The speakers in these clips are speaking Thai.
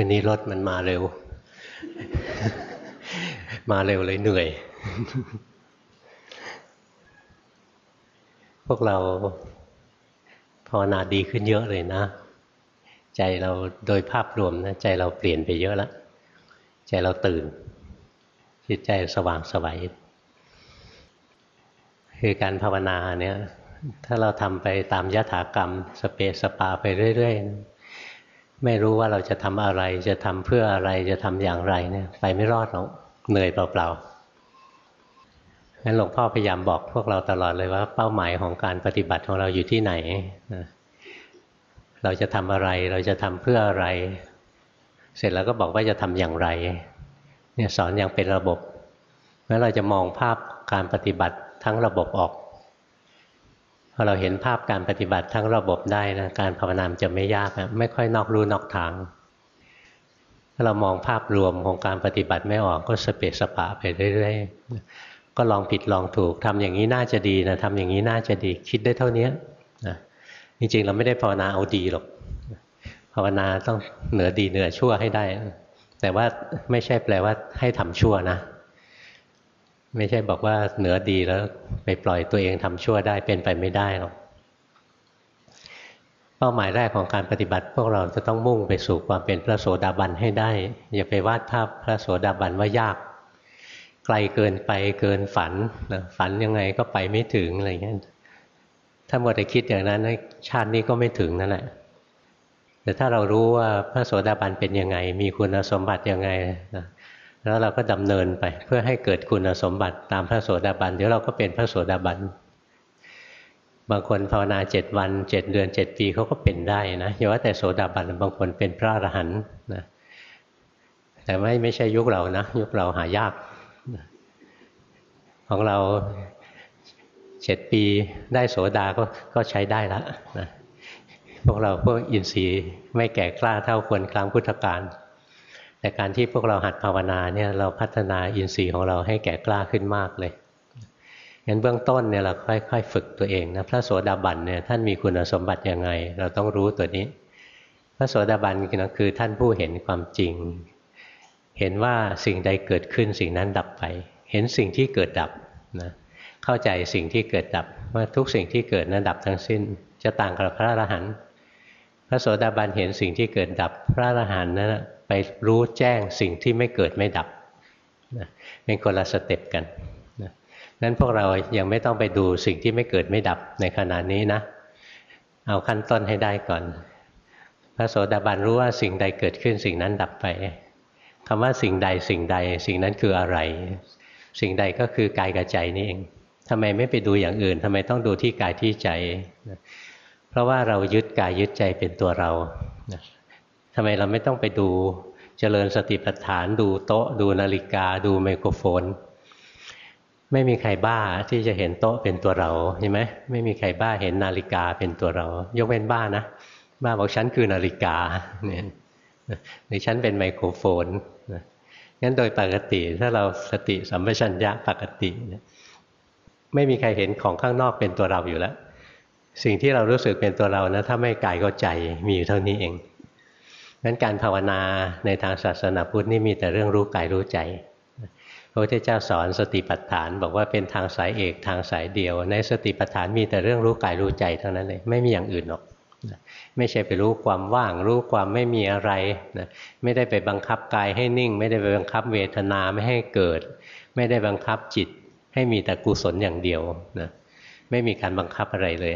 วันนี้รถมันมาเร็ว มาเร็วเลยเหนื่อย พวกเราภาวนาดีขึ้นเยอะเลยนะ ใจเราโดยภาพรวมนะใจเราเปลี่ยนไปเยอะแล้วใจเราตื่น จิตใจสว่างสวัยคือการภาวนาเนี่ย ถ้าเราทำไปตามยถากรรม สเปสปาไปเรื่อย ๆ ไม่รู้ว่าเราจะทำอะไร จะทำเพื่ออะไรจะทำอย่างไรเนี่ย ไปไม่รอดหรอกเหนื่อยเปล่าๆงั้นหลวงพ่อพยายามบอกพวกเราตลอดเลยว่า เป้าหมายของการปฏิบัติของเราอยู่ที่ไหนเราจะทำอะไร เราจะทำเพื่ออะไร เสร็จแล้วก็บอกว่าจะทำอย่างไร เนี่ยสอนอย่างเป็นระบบเมื่อเราจะมองภาพการปฏิบัติทั้งระบบออก พอเราเห็นภาพการปฏิบัติทั้งระบบได้นะการภาวนามจะไม่ยากนะไม่ค่อยนอกรู้นอกทางถ้าเรามองภาพรวมของการปฏิบัติไม่ออกก็สเปสปะไปเรื่อยๆก็ลองผิดลองถูกทำอย่างนี้น่าจะดีนะทำอย่างนี้น่าจะดีคิดได้เท่านี้นะจริงๆเราไม่ได้ภาวนาเอาดีหรอกภาวนาต้องเหนือดีเหนือชั่วให้ได้ แต่ว่าไม่ใช่แปลว่าให้ทำชั่วนะ ไม่ใช่บอกว่าเหนือดีแล้ว ไปปล่อยตัวเองทำชั่วได้เป็นไปไม่ได้หรอกเป้าหมายแรกของการปฏิบัติ พวกเราจะต้องมุ่งไปสู่ความเป็นพระโสดาบันให้ได้ อย่าไปวาดภาพพระโสดาบันว่ายาก ไกลเกินไปเกินฝันนะฝันยังไงก็ไปไม่ถึงอะไรเงี้ยถ้าหมดแต่คิดอย่างนั้นชาตินี้ก็ไม่ถึงนั่นแหละ แต่ถ้าเรารู้ว่าพระโสดาบันเป็นยังไง มีคุณสมบัติยังไงนะ แล้วเราก็ดำเนินไปเพื่อให้เกิดคุณสมบัติตามพระโสดาบันเดี๋ยวเราก็เป็นพระโสดาบันบางคนภาวนาเจ็ดวันเจ็ดเดือนเจ็ดปีเขาก็เป็นได้นะอย่าว่าแต่โสดาบันบางคนเป็นพระอรหันต์นะแต่ไม่ไม่ใช่ยุคเรานะยุคเราหายาก ของเราเจ็ดปีได้โสดาก็ก็ใช้ได้แล้วนะพวกเราพวกอินทรีย์ไม่แก่กล้าเท่าควรครั้งพุทธกาล แต่การที่พวกเราหัดภาวนาเนี่ยเราพัฒนาอินทรีย์ของเราให้แก่กล้าขึ้นมากเลยงั้นเบื้องต้นเนี่ยเราค่อย ๆ ฝึกตัวเองนะพระโสดาบันเนี่ยท่านมีคุณสมบัติยังไง เราต้องรู้ตัวนี้ พระโสดาบันคือท่านผู้เห็นความจริง เห็นว่าสิ่งใดเกิดขึ้นสิ่งนั้นดับไป เห็นสิ่งที่เกิดดับนะเข้าใจสิ่งที่เกิดดับว่าทุกสิ่งที่เกิดนั้นดับทั้งสิ้น จะต่างกับพระอรหันต์พระโสดาบันเห็นสิ่งที่เกิดดับพระอรหันต์นั้น ไปรู้แจ้งสิ่งที่ไม่เกิดไม่ดับนะเป็นคนละสเต็ปกันนะนั้นพวกเรายังไม่ต้องไปดูสิ่งที่ไม่เกิดไม่ดับในขณะนี้นะ เอาขั้นต้นให้ได้ก่อน พระโสดาบันรู้ว่าสิ่งใดเกิดขึ้นสิ่งนั้นดับไปคำว่าสิ่งใดสิ่งใด สิ่งนั้นคืออะไร สิ่งใดก็คือกายกับใจนี่เองทำไมไม่ไปดูอย่างอื่นทำไมต้องดูที่กายที่ใจ เพราะว่าเรายึดกายยึดใจเป็นตัวเรา ทำไมเราไม่ต้องไปดูเจริญสติปัฏฐาน ดูโต๊ะ ดูนาฬิกา ดูไมโครโฟน ไม่มีใครบ้าที่จะเห็นโต๊ะเป็นตัวเราใช่ไหมไม่มีใครบ้าเห็นนาฬิกาเป็นตัวเรา ยกเว้นบ้านะ บ้าบอกฉันคือนาฬิกาเนี่ยหรือฉันเป็นไมโครโฟนงั้นโดยปกติถ้าเราสติสัมปชัญญะปกติไม่มีใครเห็นของข้างนอกเป็นตัวเราอยู่แล้ว สิ่งที่เรารู้สึกเป็นตัวเรานะถ้าไม่กายก็ใจมีอยู่เท่านี้เอง งั้นการภาวนาในทางศาสนาพุทธนี่มีแต่เรื่องรู้กายรู้ใจพระพุทธเจ้าสอนสติปัฏฐาน บอกว่าเป็นทางสายเอกทางสายเดียว ในสติปัฏฐานมีแต่เรื่องรู้กายรู้ใจเท่านั้นเลยไม่มีอย่างอื่นหรอกไม่ใช่ไปรู้ความว่าง รู้ความไม่มีอะไรนะไม่ได้ไปบังคับกายให้นิ่ง ไม่ได้ไปบังคับเวทนาไม่ให้เกิด ไม่ได้บังคับจิตให้มีแต่กุศลอย่างเดียวนะไม่มีการบังคับอะไรเลย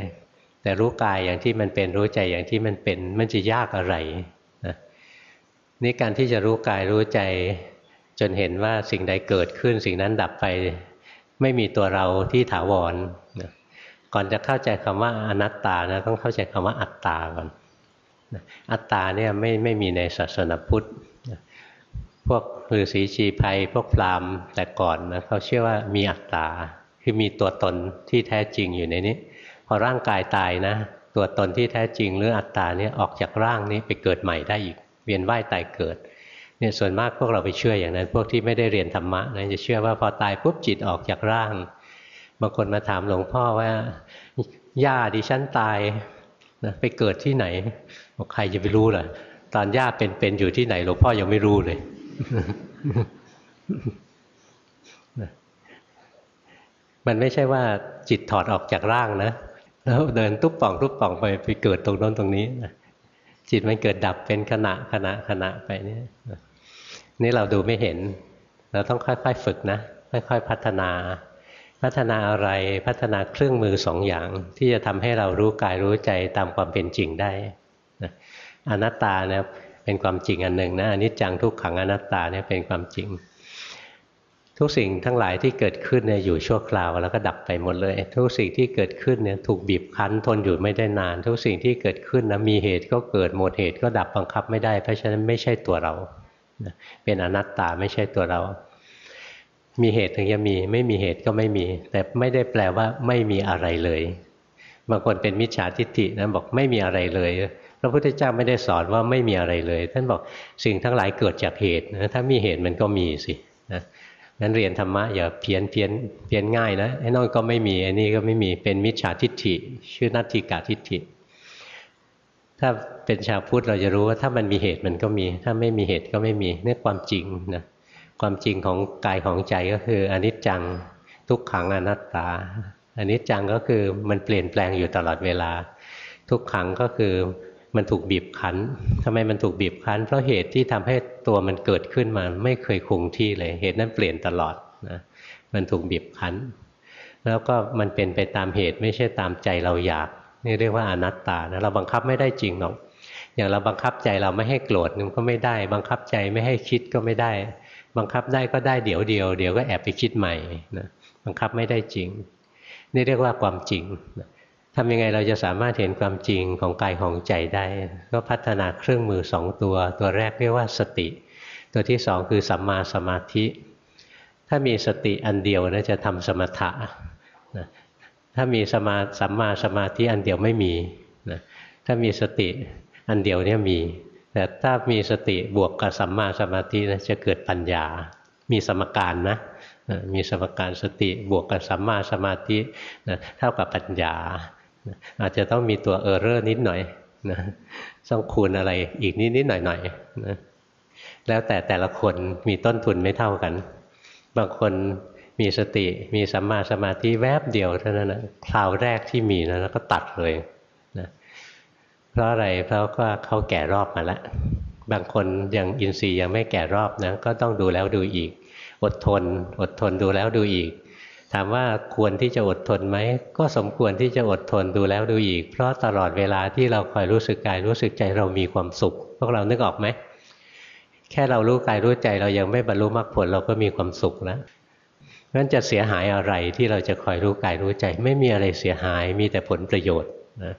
แต่รู้กายอย่างที่มันเป็นรู้ใจอย่างที่มันเป็นมันจะยากอะไร นี่การที่จะรู้กายรู้ใจ จนเห็นว่าสิ่งใดเกิดขึ้น สิ่งนั้นดับไป ไม่มีตัวเราที่ถาวรก่อนจะเข้าใจคำว่าอนัตตานะต้องเข้าใจคำว่าอัตตาก่อนอัตตาเนี่ยไม่ไม่มีในศาสนาพุทธพวกฤาษีชีภัยพวกพราหมณ์แต่ก่อนนะเขาเชื่อว่ามีอัตตาคือมีตัวตนที่แท้จริงอยู่ในนี้ พอร่างกายตายนะ ตัวตนที่แท้จริงหรืออัตตาเนี่ยออกจากร่างนี้ไปเกิดใหม่ได้อีก เวียนว่ายตายเกิดเนี่ยส่วนมากพวกเราไปเชื่ออย่างนั้น พวกที่ไม่ได้เรียนธรรมะนะจะเชื่อว่าพอตายปุ๊บจิตออกจากร่างบางคนมาถามหลวงพ่อว่าย่าดิฉันตายนะไปเกิดที่ไหนบอกใครจะไปรู้ล่ะตอนย่าเป็นๆอยู่ที่ไหนหลวงพ่อยังไม่รู้เลยมันไม่ใช่ว่าจิตถอดออกจากร่างนะแล้วเดินตุ๊บป่องตุ๊บป่องไปไปเกิดตรงนั้นตรงนี้ จิตมันเกิดดับเป็นขณะขณะขณะไปเนี่นี่เราดูไม่เห็น เราต้องค่อยๆฝึกนะค่อยๆพัฒนา พัฒนาอะไรพัฒนาเครื่องมือสองอย่าง ที่จะทำให้เรารู้กายรู้ใจตามความเป็นจริงได้อนัตตาเนี่ยเป็นความจริงอันหนึ่งนะอนิจจังทุกขังอนัตตาเนี่ยเป็นความจริง ทุกสิ่งทั้งหลายที่เกิดขึ้นเนี่ยอยู่ชั่วคราวแล้วก็ดับไปหมดเลย ทุกสิ่งที่เกิดขึ้นเนี่ยถูกบีบคั้นทนอยู่ไม่ได้นาน ทุกสิ่งที่เกิดขึ้นนะมีเหตุก็เกิดหมดเหตุก็ดับบังคับไม่ได้ เพราะฉะนั้นไม่ใช่ตัวเรา เป็นอนัตตาไม่ใช่ตัวเรา มีเหตุถึงจะมี ไม่มีเหตุก็ไม่มี แต่ไม่ได้แปลว่าไม่มีอะไรเลย บางคนเป็นมิจฉาทิฏฐินะบอกไม่มีอะไรเลยพระพุทธเจ้าไม่ได้สอนว่าไม่มีอะไรเลย ท่านบอกสิ่งทั้งหลายเกิดจากเหตุนะถ้ามีเหตุมันก็มีสินะ งั้นเรียนธรรมะอย่าเพี้ยนเพี้ยนเพี้ยนง่ายนะไอ้นอนก็ไม่มีไอ้นี่ก็ไม่มีเป็นมิจฉาทิฏฐิ ชื่อนัตถิกาทิฏฐิ ถ้าเป็นชาวพุทธเราจะรู้ว่าถ้ามันมีเหตุมันก็มี ถ้าไม่มีเหตุก็ไม่มีนี่ความจริงนะความจริงของกายของใจก็คืออนิจจังทุกขังอนัตตาอนิจจังก็คือมันเปลี่ยนแปลงอยู่ตลอดเวลา ทุกขังก็คือ มันถูกบีบคั้นทำไมมันถูกบีบคั้น เพราะเหตุที่ทำให้ตัวมันเกิดขึ้นมาไม่เคยคงที่เลย เหตุนั้นเปลี่ยนตลอดนะมันถูกบีบคั้น แล้วก็มันเป็นไปตามเหตุไม่ใช่ตามใจเราอยาก นี่เรียกว่าอนัตตานะเราบังคับไม่ได้จริงหรอก อย่างเราบังคับใจเราไม่ให้โกรธมันก็ไม่ได้ บังคับใจไม่ให้คิดก็ไม่ได้ บังคับได้ก็ได้เดี๋ยวเดียวเดี๋ยวก็แอบไปคิดใหม่นะบังคับไม่ได้จริง นี่เรียกว่าความจริงนะ ทำยังไงเราจะสามารถเห็นความจริงของกายของใจได้ ก็พัฒนาเครื่องมือสองตัว ตัวแรกเรียกว่าสติ ตัวที่สองคือสัมมาสมาธิ ถ้ามีสติอันเดียวนะจะทำสมถะนะถ้ามีสมาสัมมาสมาธิอันเดียวไม่มีนะถ้ามีสติอันเดียวเนี่ยมี แต่ถ้ามีสติบวกกับสัมมาสมาธินะจะเกิดปัญญา มีสมการนะมีสมการสติบวกกับสัมมาสมาธินะเท่ากับปัญญา อาจจะต้องมีตัวเออร์เรอร์นิดหน่อยนะต้องคูณอะไรอีกนิดนิดหน่อยหน่อยนะแล้วแต่แต่ละคนมีต้นทุนไม่เท่ากัน บางคนมีสติมีสัมมาสมาธิแวบเดียวเท่านั้นนะคราวแรกที่มีนะแล้วก็ตัดเลยนะเพราะอะไรเพราะว่าเขาแก่รอบมาแล้วบางคนยังอินทรีย์ยังไม่แก่รอบนะก็ต้องดูแล้วดูอีก อดทน อดทนดูแล้วดูอีก ถามว่าควรที่จะอดทนไหม ก็สมควรที่จะอดทนดูแล้วดูอีก เพราะตลอดเวลาที่เราคอยรู้สึกกายรู้สึกใจเรามีความสุข พวกเรานึกออกไหม แค่เรารู้กายรู้ใจเรายังไม่บรรลุมรรคผลเราก็มีความสุขแล้วงั้นจะเสียหายอะไรที่เราจะคอยรู้กายรู้ใจ ไม่มีอะไรเสียหายมีแต่ผลประโยชน์นะ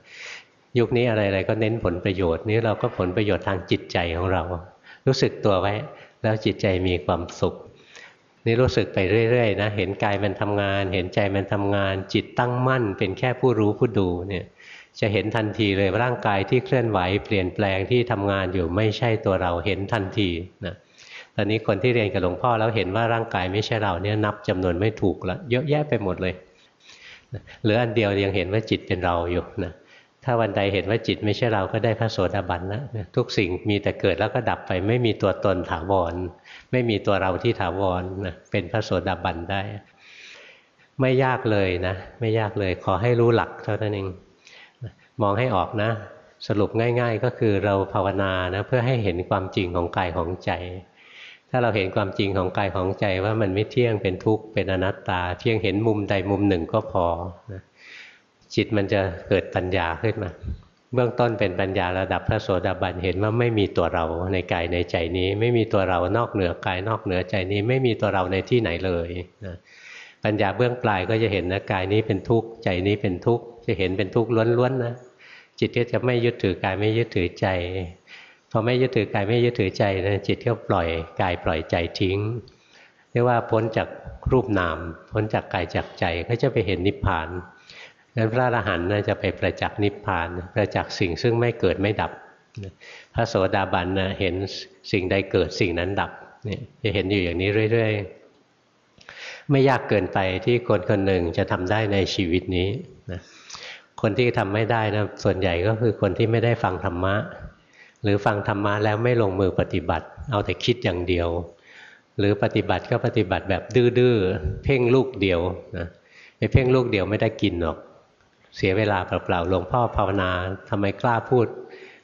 ยุคนี้อะไรๆก็เน้นผลประโยชน์นี้เราก็ผลประโยชน์ทางจิตใจของเรา รู้สึกตัวไว้ แล้วจิตใจมีความสุข นี่รู้สึกไปเรื่อยๆนะเห็นกายมันทำงาน เห็นใจมันทำงาน จิตตั้งมั่น เป็นแค่ผู้รู้ผู้ดูเนี่ยจะเห็นทันทีเลยร่างกายที่เคลื่อนไหวเปลี่ยนแปลงที่ทำงานอยู่ไม่ใช่ตัวเราเห็นทันทีนะตอนนี้คนที่เรียนกับหลวงพ่อแล้วเห็นว่าร่างกายไม่ใช่เราเนี่ยนับจำนวนไม่ถูกละเยอะแยะไปหมดเลยหรืออันเดียวยังเห็นว่าจิตเป็นเราอยู่นะ ถ้าวันใดเห็นว่าจิตไม่ใช่เราก็ได้พระโสดาบันแล้วทุกสิ่งมีแต่เกิดแล้วก็ดับไป ไม่มีตัวตนถาวร ไม่มีตัวเราที่ถาวรนะเป็นพระโสดาบันได้ ไม่ยากเลยนะ ไม่ยากเลยขอให้รู้หลักเท่านั้นเองมองให้ออกนะ สรุปง่าย ๆ ก็คือเราภาวนานะเพื่อให้เห็นความจริงของกายของใจ ถ้าเราเห็นความจริงของกายของใจว่ามันไม่เที่ยงเป็นทุกข์เป็นอนัตตา เพียงเห็นมุมใดมุมหนึ่งก็พอนะ จิตมันจะเกิดปัญญาขึ้นมา เบื้องต้นเป็นปัญญาระดับพระโสดาบันเห็นว่าไม่มีตัวเราในกายในใจนี้ ไม่มีตัวเรานอกเหนือกายนอกเหนือใจนี้ ไม่มีตัวเราในที่ไหนเลยนะปัญญาเบื้องปลายก็จะเห็นนะกายนี้เป็นทุกข์ใจนี้เป็นทุกข์จะเห็นเป็นทุกข์ล้วนๆนะจิตก็จะไม่ยึดถือกายไม่ยึดถือใจพอไม่ยึดถือกายไม่ยึดถือใจนะจิตก็ปล่อยกายปล่อยใจทิ้งเรียกว่าพ้นจากรูปนาม พ้นจากกายจากใจก็จะไปเห็นนิพพาน นั้นพระอรหันต์จะไปประจักษ์นิพพาน ประจักษ์สิ่งซึ่งไม่เกิดไม่ดับ พระโสดาบันนะเห็นสิ่งใดเกิดสิ่งนั้นดับเนี่ยจะเห็นอยู่อย่างนี้เรื่อย ๆ ไม่ยากเกินไปที่คนคนหนึ่งจะทำได้ในชีวิตนี้นะคนที่ทำไม่ได้นะส่วนใหญ่ก็คือคนที่ไม่ได้ฟังธรรมะ หรือฟังธรรมะแล้วไม่ลงมือปฏิบัติ เอาแต่คิดอย่างเดียว หรือปฏิบัติก็ปฏิบัติแบบดื้อๆเพ่งลูกเดียวนะไปเพ่งลูกเดียวไม่ได้กินหรอก เสียเวลาเปล่าๆหลวงพ่อภาวนาทำไมกล้าพูด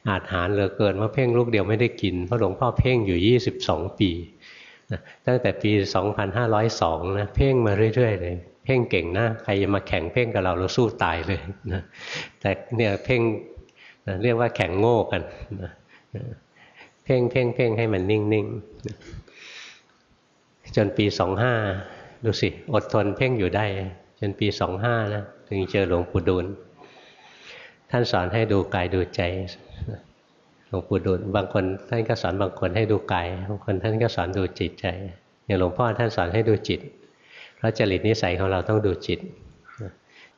อาจหารเหลือเกินว่าเพ่งลูกเดียวไม่ได้กินเพราะหลวงพ่อเพ่งอยู่ 22 ปีนะตั้งแต่ปี 2502นะเพ่งมาเรื่อยๆเลยเพ่งเก่งนะใครจะมาแข่งเพ่งกับเราเราสู้ตายเลยนะแต่เนี่ยเพ่งนะเรียกว่าแข่งโง่กันนะเพ่งเพ่งเพ่งให้มันนิ่งๆจนปีสองห้าดูสิ อดทนเพ่งอยู่ได้ จนปีสองห้านะ ถึงเจอหลวงปู่ดูลท่านสอนให้ดูกายดูใจหลวงปู่ดูลบางคนท่านก็สอนบางคนให้ดูกายบางคนท่านก็สอนดูจิตใจ อย่างหลวงพ่อท่านสอนให้ดูจิต เพราะจริตนิสัยของเราต้องดูจิต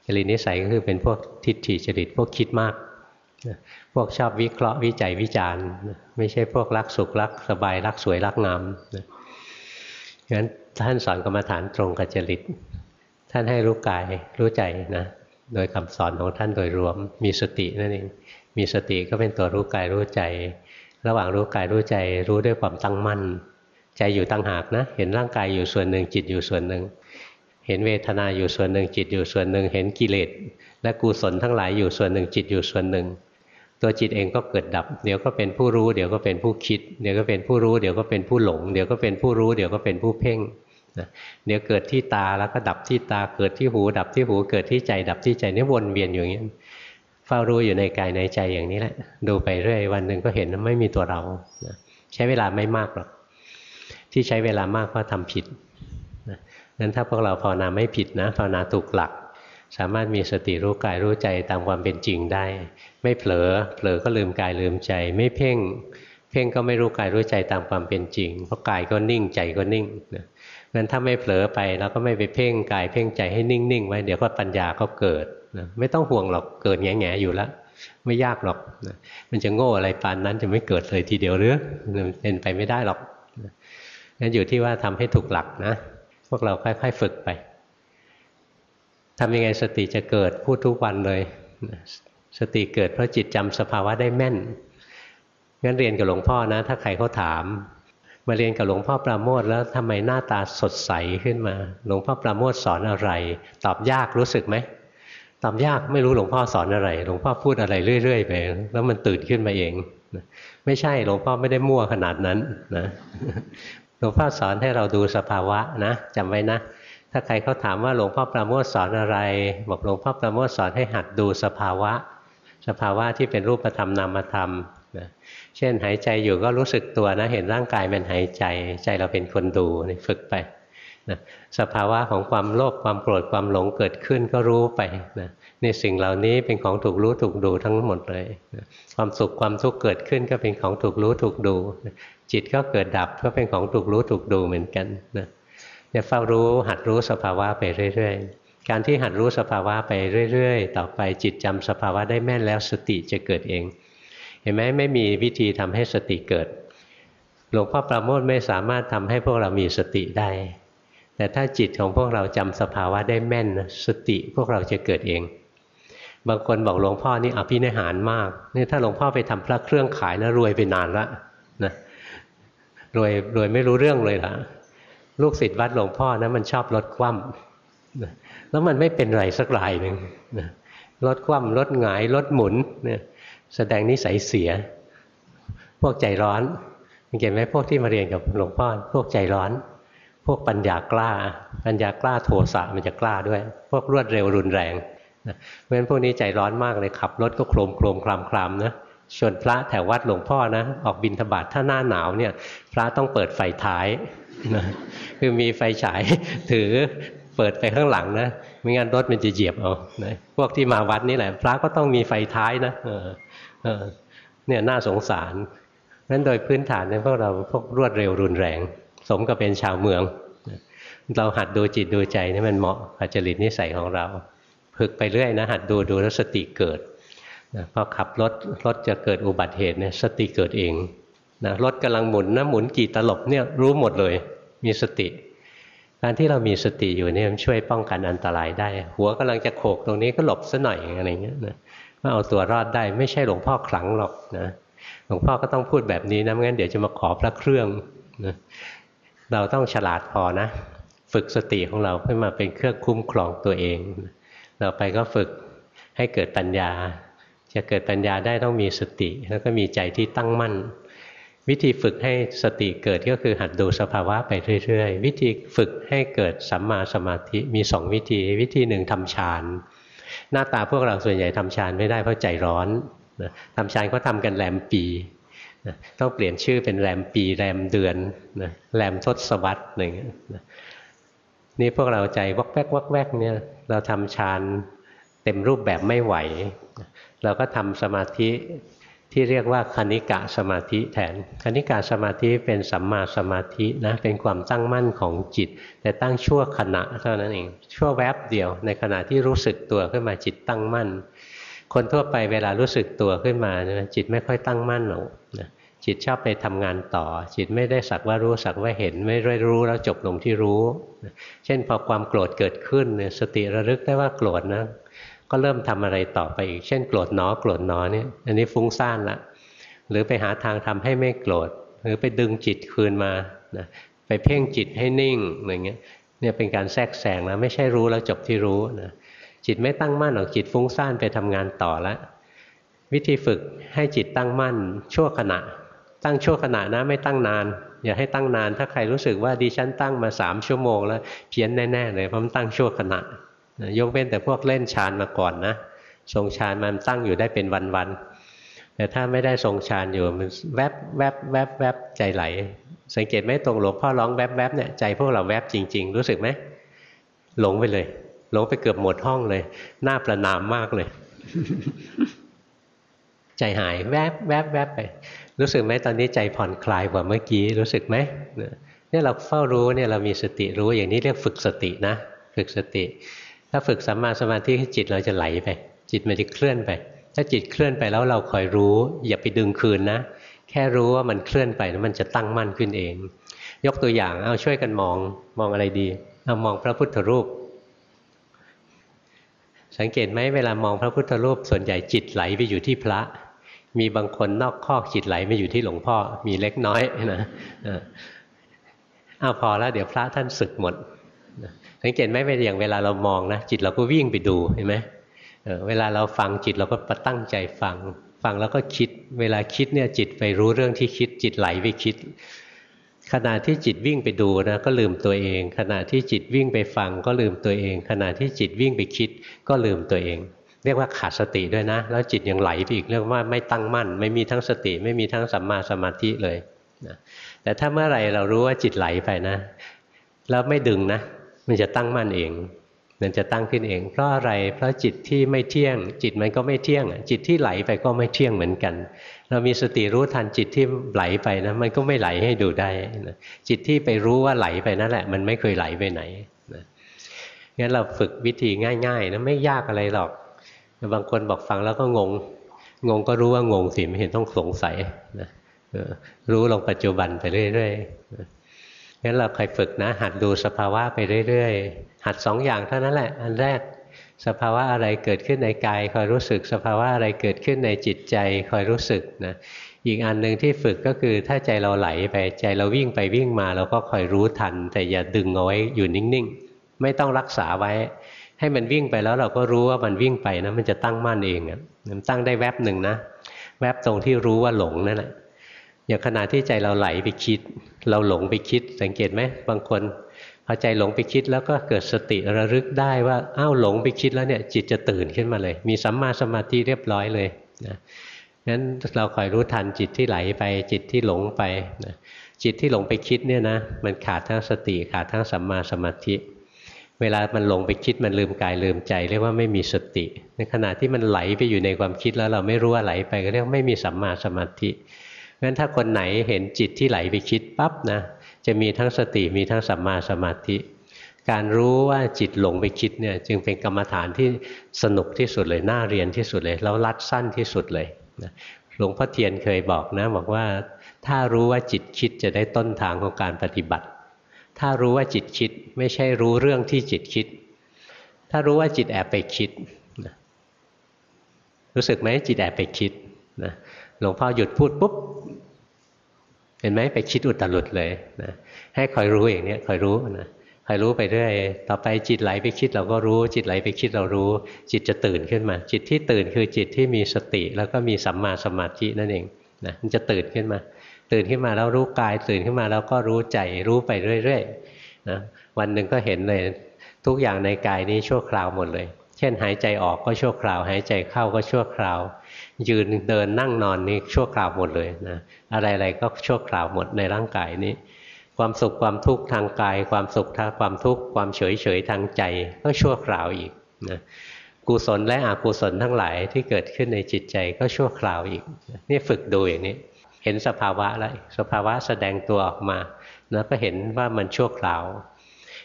จริตนิสัยก็คือเป็นพวกทิฏฐิจริตพวกคิดมาก พวกชอบวิเคราะห์วิจัยวิจารณ์ไม่ใช่พวกรักสุขรักสบายรักสวยรักงามงั้นท่านสอนกรรมฐานตรงกับจริต ท่านให้รู้กายรู้ใจนะโดยคำสอนของท่านโดยรวมมีสตินั่นเองมีสติก็เป็นตัวรู้กายรู้ใจ ระหว่างรู้กายรู้ใจรู้ด้วยความตั้งมั่น ใจอยู่ตั้งหากนะ เห็นร่างกายอยู่ส่วนหนึ่งจิตอยู่ส่วนหนึ่ง เห็นเวทนาอยู่ส่วนหนึ่งจิตอยู่ส่วนหนึ่ง เห็นกิเลสและกุศลทั้งหลายอยู่ส่วนหนึ่งจิตอยู่ส่วนหนึ่ง ตัวจิตเองก็เกิดดับ เดี๋ยวก็เป็นผู้รู้ เดี๋ยวก็เป็นผู้คิด เดี๋ยวก็เป็นผู้รู้ เดี๋ยวก็เป็นผู้หลง เดี๋ยวก็เป็นผู้รู้ เดี๋ยวก็เป็นผู้เพ่ง เดี๋ยวเกิดที่ตาแล้วก็ดับที่ตาเกิดที่หู ดับที่หูเกิดที่ใจ ดับที่ใจนี่วนเวียนอยู่อย่างนี้เฝ้ารู้อยู่ในกายในใจอย่างนี้แหละ ดูไปเรื่อยวันหนึ่งก็เห็นว่าไม่มีตัวเราใช้เวลาไม่มากหรอกที่ใช้เวลามากเพราะทำผิดนั้นถ้าพวกเราภาวนาไม่ผิดนะภาวนาถูกหลัก สามารถมีสติรู้กายรู้ใจตามความเป็นจริงได้ ไม่เผลอเผลอก็ลืมกายลืมใจ ไม่เพ่ง เพ่งก็ไม่รู้กายรู้ใจตามความเป็นจริง เพราะกายก็นิ่งใจก็นิ่งนะ งั้นถ้าไม่เผลอไปเราก็ไม่ไปเพ่งกายเพ่งใจให้นิ่งๆไว้เดี๋ยวก็ปัญญาก็เกิดนะไม่ต้องห่วงหรอกเกิดแง่ๆอยู่แล้วไม่ยากหรอกนะมันจะโง่อะไรปานนั้นจะไม่เกิดเลยทีเดียวหรือเป็นไปไม่ได้หรอกงั้นอยู่ที่ว่าทำให้ถูกหลักนะพวกเราค่อยๆฝึกไปทำยังไงสติจะเกิดพูดทุกวันเลย สติเกิดเพราะจิตจำสภาวะได้แม่นงั้นเรียนกับหลวงพ่อนะ ถ้าใครเขาถาม มาเรียนกับหลวงพ่อปราโมทแล้วทำไมหน้าตาสดใสขึ้นมา หลวงพ่อปราโมทสอนอะไร ตอบยากรู้สึกไหมตอบยากไม่รู้หลวงพ่อสอนอะไร หลวงพ่อพูดอะไรเรื่อยๆไปแล้วมันตื่นขึ้นมาเองไม่ใช่หลวงพ่อไม่ได้มั่วขนาดนั้นนะหลวงพ่อสอนให้เราดูสภาวะนะจำไว้นะ ถ้าใครเขาถามว่าหลวงพ่อประโมทสอนอะไร บอกหลวงพ่อประโมทสอนให้หัดดูสภาวะ สภาวะที่เป็นรูปธรรมนามธรรม นะเช่นหายใจอยู่ก็รู้สึกตัวนะ เห็นร่างกายมันหายใจ ใจเราเป็นคนดูนี่ฝึกไปนะสภาวะของความโลภความโกรธความหลงเกิดขึ้นก็รู้ไปนะนี่สิ่งเหล่านี้เป็นของถูกรู้ถูกดูทั้งหมดเลยนะความสุขความทุกข์เกิดขึ้นก็เป็นของถูกรู้ถูกดูนะจิตก็เกิดดับก็เป็นของถูกรู้ถูกดูเหมือนกันนะเนี่ยเฝ้ารู้หัดรู้สภาวะไปเรื่อย ๆ การที่หัดรู้สภาวะไปเรื่อย ๆ ต่อไปจิตจำสภาวะได้แม่นแล้วสติจะเกิดเอง เห็นไหมไม่มีวิธีทำให้สติเกิด หลวงพ่อประโมทไม่สามารถทำให้พวกเรามีสติได้ แต่ถ้าจิตของพวกเราจำสภาวะได้แม่นสติพวกเราจะเกิดเอง บางคนบอกหลวงพ่อนี่อภินิหารมากนี่ถ้าหลวงพ่อไปทำพระเครื่องขายนะรวยไปนานละนะรวยรวยไม่รู้เรื่องเลยล่ะ ลูกศิษย์วัดหลวงพ่อนะมันชอบลดคว่ำแล้วมันไม่เป็นไรสักรายหนึ่งลดคว่ำลดหงายลดหมุนเนี่ย แสดงนิสัยเสีย พวกใจร้อนเห็นไหมพวกที่มาเรียนกับหลวงพ่อพวกใจร้อน พวกปัญญากล้า ปัญญากล้าโทสะมันจะกล้าด้วย พวกรวดเร็วรุนแรงเพราะฉะนั้นพวกนี้ใจร้อนมากเลยขับรถก็โครมโครมคลามคลามนะชวนพระแถววัดหลวงพ่อนะออกบินธบาตถ้าหน้าหนาวเนี่ยพระต้องเปิดไฟท้ายนะคือมีไฟฉายถือเปิดไปข้างหลังนะไม่งั้นรถมันจะเหยียบเอานะพวกที่มาวัดนี่แหละ พระก็ต้องมีไฟท้ายนะ เนี่ยน่าสงสารนั้นโดยพื้นฐานเนี่ยพวกเราพวกรวดเร็วรุนแรง สมกับเป็นชาวเมือง เราหัดดูจิตดูใจนี่มันเหมาะกับจริตนิสัยของเราฝึกไปเรื่อยนะ หัดดูดูแล้วสติเกิดนะพอขับรถรถจะเกิดอุบัติเหตุเนี่ยสติเกิดเองนะรถกำลังหมุนนะหมุนกี่ตลบเนี่ยรู้หมดเลย มีสติ การที่เรามีสติอยู่เนี่ยมันช่วยป้องกันอันตรายได้ หัวกำลังจะโขกตรงนี้ก็หลบซะหน่อยอะไรเงี้ยนะ มาเอาตัวรอดได้ ไม่ใช่หลวงพ่อขลังหรอกนะหลวงพ่อก็ต้องพูดแบบนี้นะไม่งั้นเดี๋ยวจะมาขอพระเครื่องนะเราต้องฉลาดพอนะ ฝึกสติของเราขึ้นมาเป็นเครื่องคุ้มครองตัวเองเราไปก็ฝึกให้เกิดปัญญา จะเกิดปัญญาได้ต้องมีสติ แล้วก็มีใจที่ตั้งมั่น วิธีฝึกให้สติเกิดก็คือหัดดูสภาวะไปเรื่อย ๆ วิธีฝึกให้เกิดสัมมาสมาธิมีสองวิธี วิธีหนึ่งทำฌาน หน้าตาพวกเราส่วนใหญ่ทำฌานไม่ได้เพราะใจร้อนทำฌานก็ทำกันแรมปีต้องเปลี่ยนชื่อเป็นแรมปีแรมเดือนแรมทศวรรษอะไรเงี้ยนี่พวกเราใจวักแวกวักแวกเนี่ยเราทำฌานเต็มรูปแบบไม่ไหว เราก็ทำสมาธิ ที่เรียกว่าคณิกะสมาธิแทนคณิกะสมาธิเป็นสัมมาสมาธินะเป็นความตั้งมั่นของจิต แต่ตั้งชั่วขณะเท่านั้นเองชั่วแวบเดียว ในขณะที่รู้สึกตัวขึ้นมาจิตตั้งมั่น คนทั่วไปเวลารู้สึกตัวขึ้นมาจิตไม่ค่อยตั้งมั่นหรอกจิตชอบไปทำงานต่อ จิตไม่ได้สักว่ารู้สักว่าเห็นไม่ได้รู้แล้วจบลงที่รู้ เช่นพอความโกรธเกิดขึ้นสติระลึกได้ว่าโกรธนะ ก็เริ่มทำอะไรต่อไปอีก เช่นโกรธหนอโกรธหนอเนี่ย อันนี้ฟุ้งซ่านละ หรือไปหาทางทำให้ไม่โกรธ หรือไปดึงจิตคืนมานะไปเพ่งจิตให้นิ่งอะไรเงี้ย เนี่ยเป็นการแทรกแซงแล้วไม่ใช่รู้แล้วจบที่รู้นะ จิตไม่ตั้งมั่นหรอกจิตฟุ้งซ่านไปทำงานต่อแล้ววิธีฝึกให้จิตตั้งมั่นชั่วขณะ ตั้งชั่วขณะนะไม่ตั้งนานอย่าให้ตั้งนานถ้าใครรู้สึกว่าดิฉันตั้งมาสามชั่วโมงแล้วเพี้ยนแน่ๆเลยเพราะมันตั้งชั่วขณะ ยกเว้นแต่พวกเล่นฌานมาก่อนนะทรงฌานมันตั้งอยู่ได้เป็นวันๆแต่ถ้าไม่ได้ทรงฌานอยู่มันแวบแวบแวบแวบใจไหล สังเกตไหมตรงหลวงพ่อร้องแวบแวบเนี่ยใจพวกเราแวบจริง ๆ รู้สึกไหมหลงไปเลย หลงไปเกือบหมดห้องเลยหน้าประนามมากเลย ใจหายแวบแวบแวบไป รู้สึกไหมตอนนี้ใจผ่อนคลายกว่าเมื่อกี้รู้สึกไหมเนี่ยเราเฝ้ารู้เนี่ยเรามีสติรู้อย่างนี้เรียกฝึกสตินะ ฝึกสติ ถ้าฝึกสัมมาสมาธิให้จิตเราจะไหลไป จิตมันจะเคลื่อนไป ถ้าจิตเคลื่อนไปแล้วเราคอยรู้ อย่าไปดึงคืนนะ แค่รู้ว่ามันเคลื่อนไปแล้วมันจะตั้งมั่นขึ้นเอง ยกตัวอย่างเอาช่วยกันมองมองอะไรดีเอามองพระพุทธรูป สังเกตไหมเวลามองพระพุทธรูปส่วนใหญ่จิตไหลไปอยู่ที่พระ มีบางคนนอกคอกจิตไหลไม่อยู่ที่หลวงพ่อ มีเล็กน้อยนะอ้าวพอแล้วเดี๋ยวพระท่านศึกหมด สังเกตไหมเป็นอย่างเวลาเรามองนะจิตเราก็วิ่งไปดูเห็นไหมเวลาเราฟังจิตเราก็ประตั้งใจฟัง ฟังแล้วก็คิด เวลาคิดเนี่ยจิตไปรู้เรื่องที่คิดจิตไหลไปคิด ขณะที่จิตวิ่งไปดูนะก็ลืมตัวเอง ขณะที่จิตวิ่งไปฟังก็ลืมตัวเอง ขณะที่จิตวิ่งไปคิดก็ลืมตัวเอง เรียกว่าขาดสติด้วยนะ แล้วจิตยังไหลไปอีกเรียกว่าไม่ตั้งมั่น ไม่มีทั้งสติ ไม่มีทั้งสัมมาสมาธิเลยนะแต่ถ้าเมื่อไหร่เรารู้ว่าจิตไหลไปนะ แล้วไม่ดึงนะ มันจะตั้งมั่นเองมันจะตั้งขึ้นเอง เพราะอะไรเพราะจิตที่ไม่เที่ยง จิตมันก็ไม่เที่ยง จิตที่ไหลไปก็ไม่เที่ยงเหมือนกัน เรามีสติรู้ทันจิตที่ไหลไปนะมันก็ไม่ไหลให้ดูได้นะจิตที่ไปรู้ว่าไหลไปนั่นแหละ มันไม่เคยไหลไปไหนนะงั้นเราฝึกวิธีง่ายๆนะไม่ยากอะไรหรอก บางคนบอกฟังแล้วก็งง งงก็รู้ว่างงสิไม่เห็นต้องสงสัยนะรู้ลงปัจจุบันไปเรื่อยๆ งั้นเราใครฝึกนะ หัดดูสภาวะไปเรื่อยๆ หัดสองอย่างเท่านั้นแหละ อันแรกสภาวะอะไรเกิดขึ้นในกายคอยรู้สึก สภาวะอะไรเกิดขึ้นในจิตใจคอยรู้สึกนะ อีกอันหนึ่งที่ฝึกก็คือถ้าใจเราไหลไปใจเราวิ่งไปวิ่งมาเราก็คอยรู้ทัน แต่อย่าดึงเอาไว้อยู่นิ่งๆ ไม่ต้องรักษาไว้ ให้มันวิ่งไปแล้วเราก็รู้ว่ามันวิ่งไปนะมันจะตั้งมั่นเองอะมันตั้งได้แวบหนึ่งนะ แวบตรงที่รู้ว่าหลงนั่นแหละ อย่างขณะที่ใจเราไหลไปคิด เราหลงไปคิด สังเกตไหมบางคนพอใจหลงไปคิดแล้วก็เกิดสติระลึกได้ว่าอ้าวหลงไปคิดแล้วเนี่ยจิตจะตื่นขึ้นมาเลย มีสัมมาสมาธิเรียบร้อยเลยนะงั้นเราคอยรู้ทันจิตที่ไหลไปจิตที่หลงไปนะจิตที่หลงไปคิดเนี่ยนะมันขาดทั้งสติขาดทั้งสัมมาสมาธิ เวลามันหลงไปคิดมันลืมกายลืมใจ เรียกว่าไม่มีสติ ในขณะที่มันไหลไปอยู่ในความคิดแล้วเราไม่รู้ว่าไหลไปก็เรียกไม่มีสัมมาสมาธิ งั้นถ้าคนไหนเห็นจิตที่ไหลไปคิดปั๊บนะจะมีทั้งสติมีทั้งสัมมาสมาธิ การรู้ว่าจิตหลงไปคิดเนี่ยจึงเป็นกรรมฐานที่สนุกที่สุดเลยน่าเรียนที่สุดเลยแล้วรัดสั้นที่สุดเลยหลวงพ่อเทียนเคยบอกนะบอกว่าถ้ารู้ว่าจิตคิดจะได้ต้นทางของการปฏิบัติ ถ้ารู้ว่าจิตคิดไม่ใช่รู้เรื่องที่จิตคิด ถ้ารู้ว่าจิตแอบไปคิดรู้สึกไหมจิตแอบไปคิดนะหลวงพ่อหยุดพูดปุ๊บ เห็นไหมไปคิดอุตรุดเลยนะให้คอยรู้อย่างนี้คอยรู้นะคอยรู้ไปเรื่อยต่อไปจิตไหลไปคิดเราก็รู้ จิตไหลไปคิดเรารู้ จิตจะตื่นขึ้นมา จิตที่ตื่นคือจิตที่มีสติ แล้วก็มีสัมมาสมาธินั่นเองนะมันจะตื่นขึ้นมา ตื่นขึ้นมาแล้วรู้กาย ตื่นขึ้นมาแล้วก็รู้ใจรู้ไปเรื่อยๆนะวันหนึ่งก็เห็นเลยทุกอย่างในกายนี้ชั่วคราวหมดเลย เช่นหายใจออกก็ชั่วคราว หายใจเข้าก็ชั่วคราว ยืนเดินนั่งนอนนี่ชั่วคราวหมดเลยนะอะไรๆก็ชั่วคราวหมดในร่างกายนี้ ความสุขความทุกข์ทางกาย ความสุขทางความทุกข์ความเฉยเฉยทางใจก็ชั่วคราวอีกนะกุศลและอกุศลทั้งหลายที่เกิดขึ้นในจิตใจก็ชั่วคราวอีกนี่ฝึกดูอย่างนี้ เห็นสภาวะแล้วสภาวะแสดงตัวออกมาแล้วก็เห็นว่ามันชั่วคราว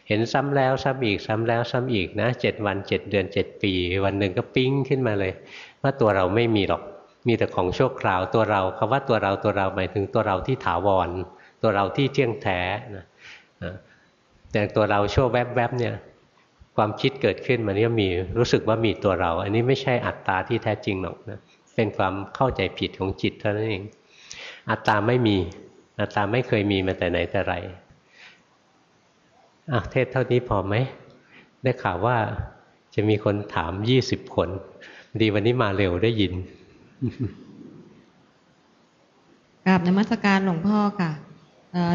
เห็นซ้ำแล้วซ้ำอีกซ้ำแล้วซ้ำอีกนะเจ็ดวันเจ็ดเดือนเจ็ดปี วันหนึ่งก็ปิ้งขึ้นมาเลย ว่าตัวเราไม่มีหรอก มีแต่ของชั่วคราวตัวเราคำว่าตัวเราตัวเราหมายถึงตัวเราที่ถาวร ตัวเราที่เที่ยงแท้นะแต่ตัวเราชั่วแวบๆเนี่ยความคิดเกิดขึ้นมันก็มีรู้สึกว่ามีตัวเรา อันนี้ไม่ใช่อัตตาที่แท้จริงหรอกนะเป็นความเข้าใจผิดของจิตเท่านั้นเอง อัตตาไม่มี อัตตาไม่เคยมีมาแต่ไหนแต่ไรอะเทศเท่านี้พอไหมได้ข่าวว่าจะมีคนถามยี่สิบคน ดีวันนี้มาเร็วได้ยินกราบนมัสการหลวงพ่อค่ะ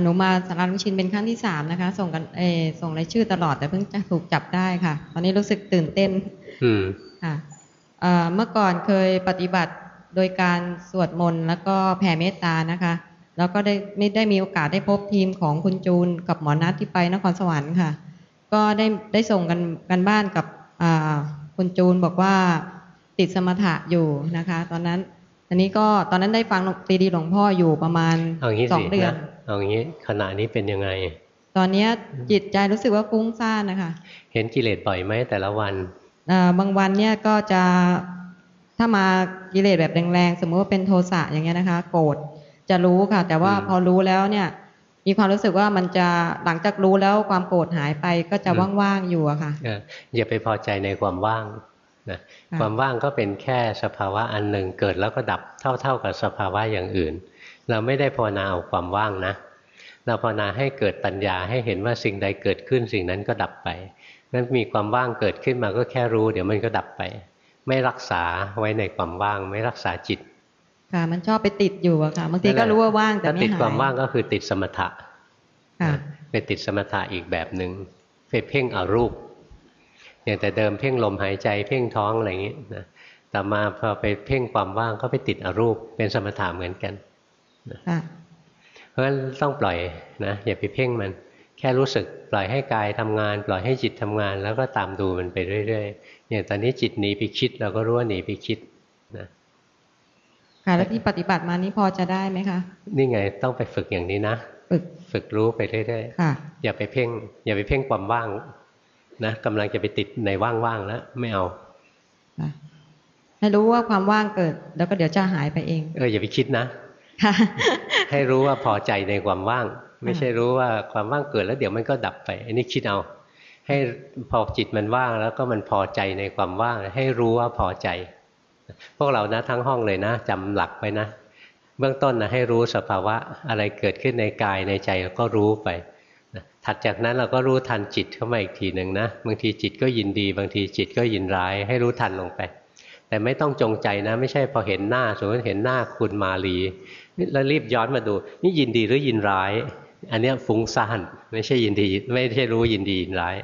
หนูมาสารวิชินเป็นครั้งที่สามนะคะ ส่งกันเอส่งรายชื่อตลอดแต่เพิ่งจะถูกจับได้ค่ะ ตอนนี้รู้สึกตื่นเต้นอืมค่ะเมื่อก่อนเคยปฏิบัติโดยการสวดมนต์แล้วก็แผ่เมตตานะคะ แล้วก็ได้ไม่ได้มีโอกาสได้พบทีมของคุณจูนกับหมอนัทที่ไปนครสวรรค์ค่ะ ก็ได้ได้ส่งกันกันบ้านกับคุณจูนบอกว่า ติดสมถะอยู่นะคะ ตอนนั้นอันนี้ก็ตอนนั้นได้ฟังตีดีหลวงพ่ออยู่ประมาณสองเดือนเอาอย่างนี้ขณะนี้เป็นยังไง ตอนนี้จิตใจรู้สึกว่าฟุ้งซ่านนะคะ เห็นกิเลสบ่อยไหมแต่ละวันบางวันเนี่ยก็จะถ้ามากิเลสแบบแรงๆสมมติว่าเป็นโทสะอย่างเงี้ยนะคะ โกรธจะรู้ค่ะ แต่ว่าพอรู้แล้วเนี่ย มีความรู้สึกว่ามันจะหลังจากรู้แล้วความโกรธหายไปก็จะว่างๆอยู่อะค่ะอย่าไปพอใจในความว่าง นะความว่างก็เป็นแค่สภาวะอันหนึ่งเกิดแล้วก็ดับเท่า ๆกับสภาวะอย่างอื่น เราไม่ได้ภาวนาเอาความว่างนะเราภาวนาให้เกิดปัญญาให้เห็นว่าสิ่งใดเกิดขึ้นสิ่งนั้นก็ดับไปนั้นมีความว่างเกิดขึ้นมาก็แค่รู้ เดี๋ยวมันก็ดับไป ไม่รักษาไว้ในความว่าง ไม่รักษาจิต ค่ะมันชอบไปติดอยู่อะค่ะบางทีก็รู้ว่าว่างแต่ไม่หายติดความว่างก็คือติดสมถะไปติดสมถะอีกแบบหนึ่งไปเพ่งอารูป อย่างแต่เดิมเพ่งลมหายใจเพ่งท้องอะไรอย่างนี้นะแต่มาพอไปเพ่งความว่างก็ไปติดอรูปเป็นสมถะเหมือนกันเพราะฉะนั้นต้องปล่อยนะอย่าไปเพ่งมัน แค่รู้สึกปล่อยให้กายทำงาน ปล่อยให้จิตทำงาน แล้วก็ตามดูมันไปเรื่อยๆอย่างตอนนี้จิตหนีไปคิดเราก็รู้ว่าหนีไปคิดนะค่ะแล้วที่ปฏิบัติมานี้พอจะได้ไหมคะ นี่ไงต้องไปฝึกอย่างนี้นะ ฝึกฝึกรู้ไปเรื่อยๆอย่าไปเพ่ง อย่าไปเพ่งความว่าง นะกำลังจะไปติดในว่างๆแล้ว ไม่เอาให้รู้ว่าความว่างเกิด แล้วก็เดี๋ยวจะหายไปเอง เอออย่าไปคิดนะให้รู้ว่าพอใจในความว่าง ไม่ใช่รู้ว่าความว่างเกิดแล้วเดี๋ยวมันก็ดับไป อันนี้คิดเอา ให้พอจิตมันว่างแล้วก็มันพอใจในความว่าง ให้รู้ว่าพอใจ พวกเรานะทั้งห้องเลยนะจำหลักไว้นะ เบื้องต้นนะให้รู้สภาวะอะไรเกิดขึ้นในกายในใจเราก็รู้ไป ถัดจากนั้นเราก็รู้ทันจิตเข้ามาอีกทีหนึ่งนะบางทีจิตก็ยินดี บางทีจิตก็ยินร้าย ให้รู้ทันลงไป แต่ไม่ต้องจงใจนะ ไม่ใช่พอเห็นหน้าสมมติเห็นหน้าคุณมาลีแล้วรีบย้อนมาดู นี่ยินดีหรือยินร้าย อันนี้ฟุ้งซ่านไม่ใช่ยินดี ไม่ใช่รู้ยินดียินร้าย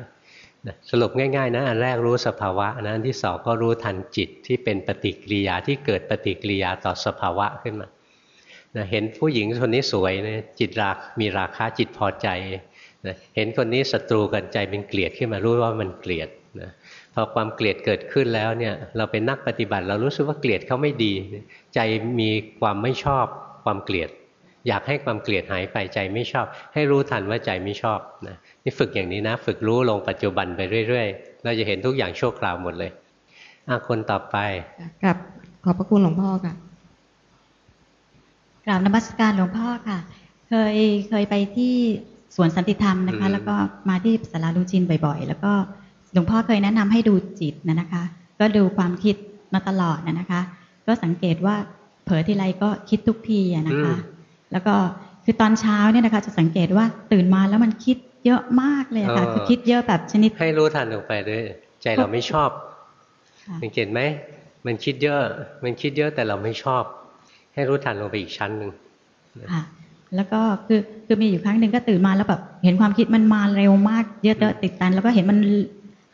สรุปง่ายๆนะอันแรกรู้สภาวะนะอันที่สองก็รู้ทันจิตที่เป็นปฏิกิริยาที่เกิดปฏิกิริยาต่อสภาวะขึ้นมานะเห็นผู้หญิงคนนี้สวยนะจิตรักมีราคาจิตพอใจ นะเห็นคนนี้ศัตรูกันใจเป็นเกลียดขึ้นมารู้ว่ามันเกลียดนะพอความเกลียดเกิดขึ้นแล้วเนี่ยเราเป็นนักปฏิบัติ เรารู้สึกว่าเกลียดเขาไม่ดี ใจมีความไม่ชอบความเกลียด อยากให้ความเกลียดหายไปใจไม่ชอบ ให้รู้ทันว่าใจไม่ชอบนะนี่ฝึกอย่างนี้นะ ฝึกรู้ลงปัจจุบันไปเรื่อยๆ เราจะเห็นทุกอย่างชั่วคราวหมดเลยอาคนต่อไปกับขอบพระคุณหลวงพ่อค่ะกราบนมัสการหลวงพ่อค่ะ เคยเคยไปที่ สวนสันติธรรมนะคะ แล้วก็มาที่สาราลูจินบ่อยๆ แล้วก็หลวงพ่อเคยแนะนำให้ดูจิตนะนะคะ ก็ดูความคิดมาตลอดนะคะ ก็สังเกตว่าเผลอทีไรก็คิดทุกทีอะนะคะอืมแล้วก็คือตอนเช้าเนี่ยนะคะจะสังเกตว่าตื่นมาแล้วมันคิดเยอะมากเลยอะค่ะเออคือคิดเยอะแบบชนิดให้รู้ทันลงไปด้วยใจเราไม่ชอบค่ะสังเกตไหมมันคิดเยอะ มันคิดเยอะแต่เราไม่ชอบ ให้รู้ทันลงไปอีกชั้นหนึ่งค่ะ แล้วก็คือคือมีอยู่ครั้งหนึ่งก็ตื่นมาแล้วแบบเห็นความคิดมันมาเร็วมากเยอะๆติดกัน แล้วก็เห็นมัน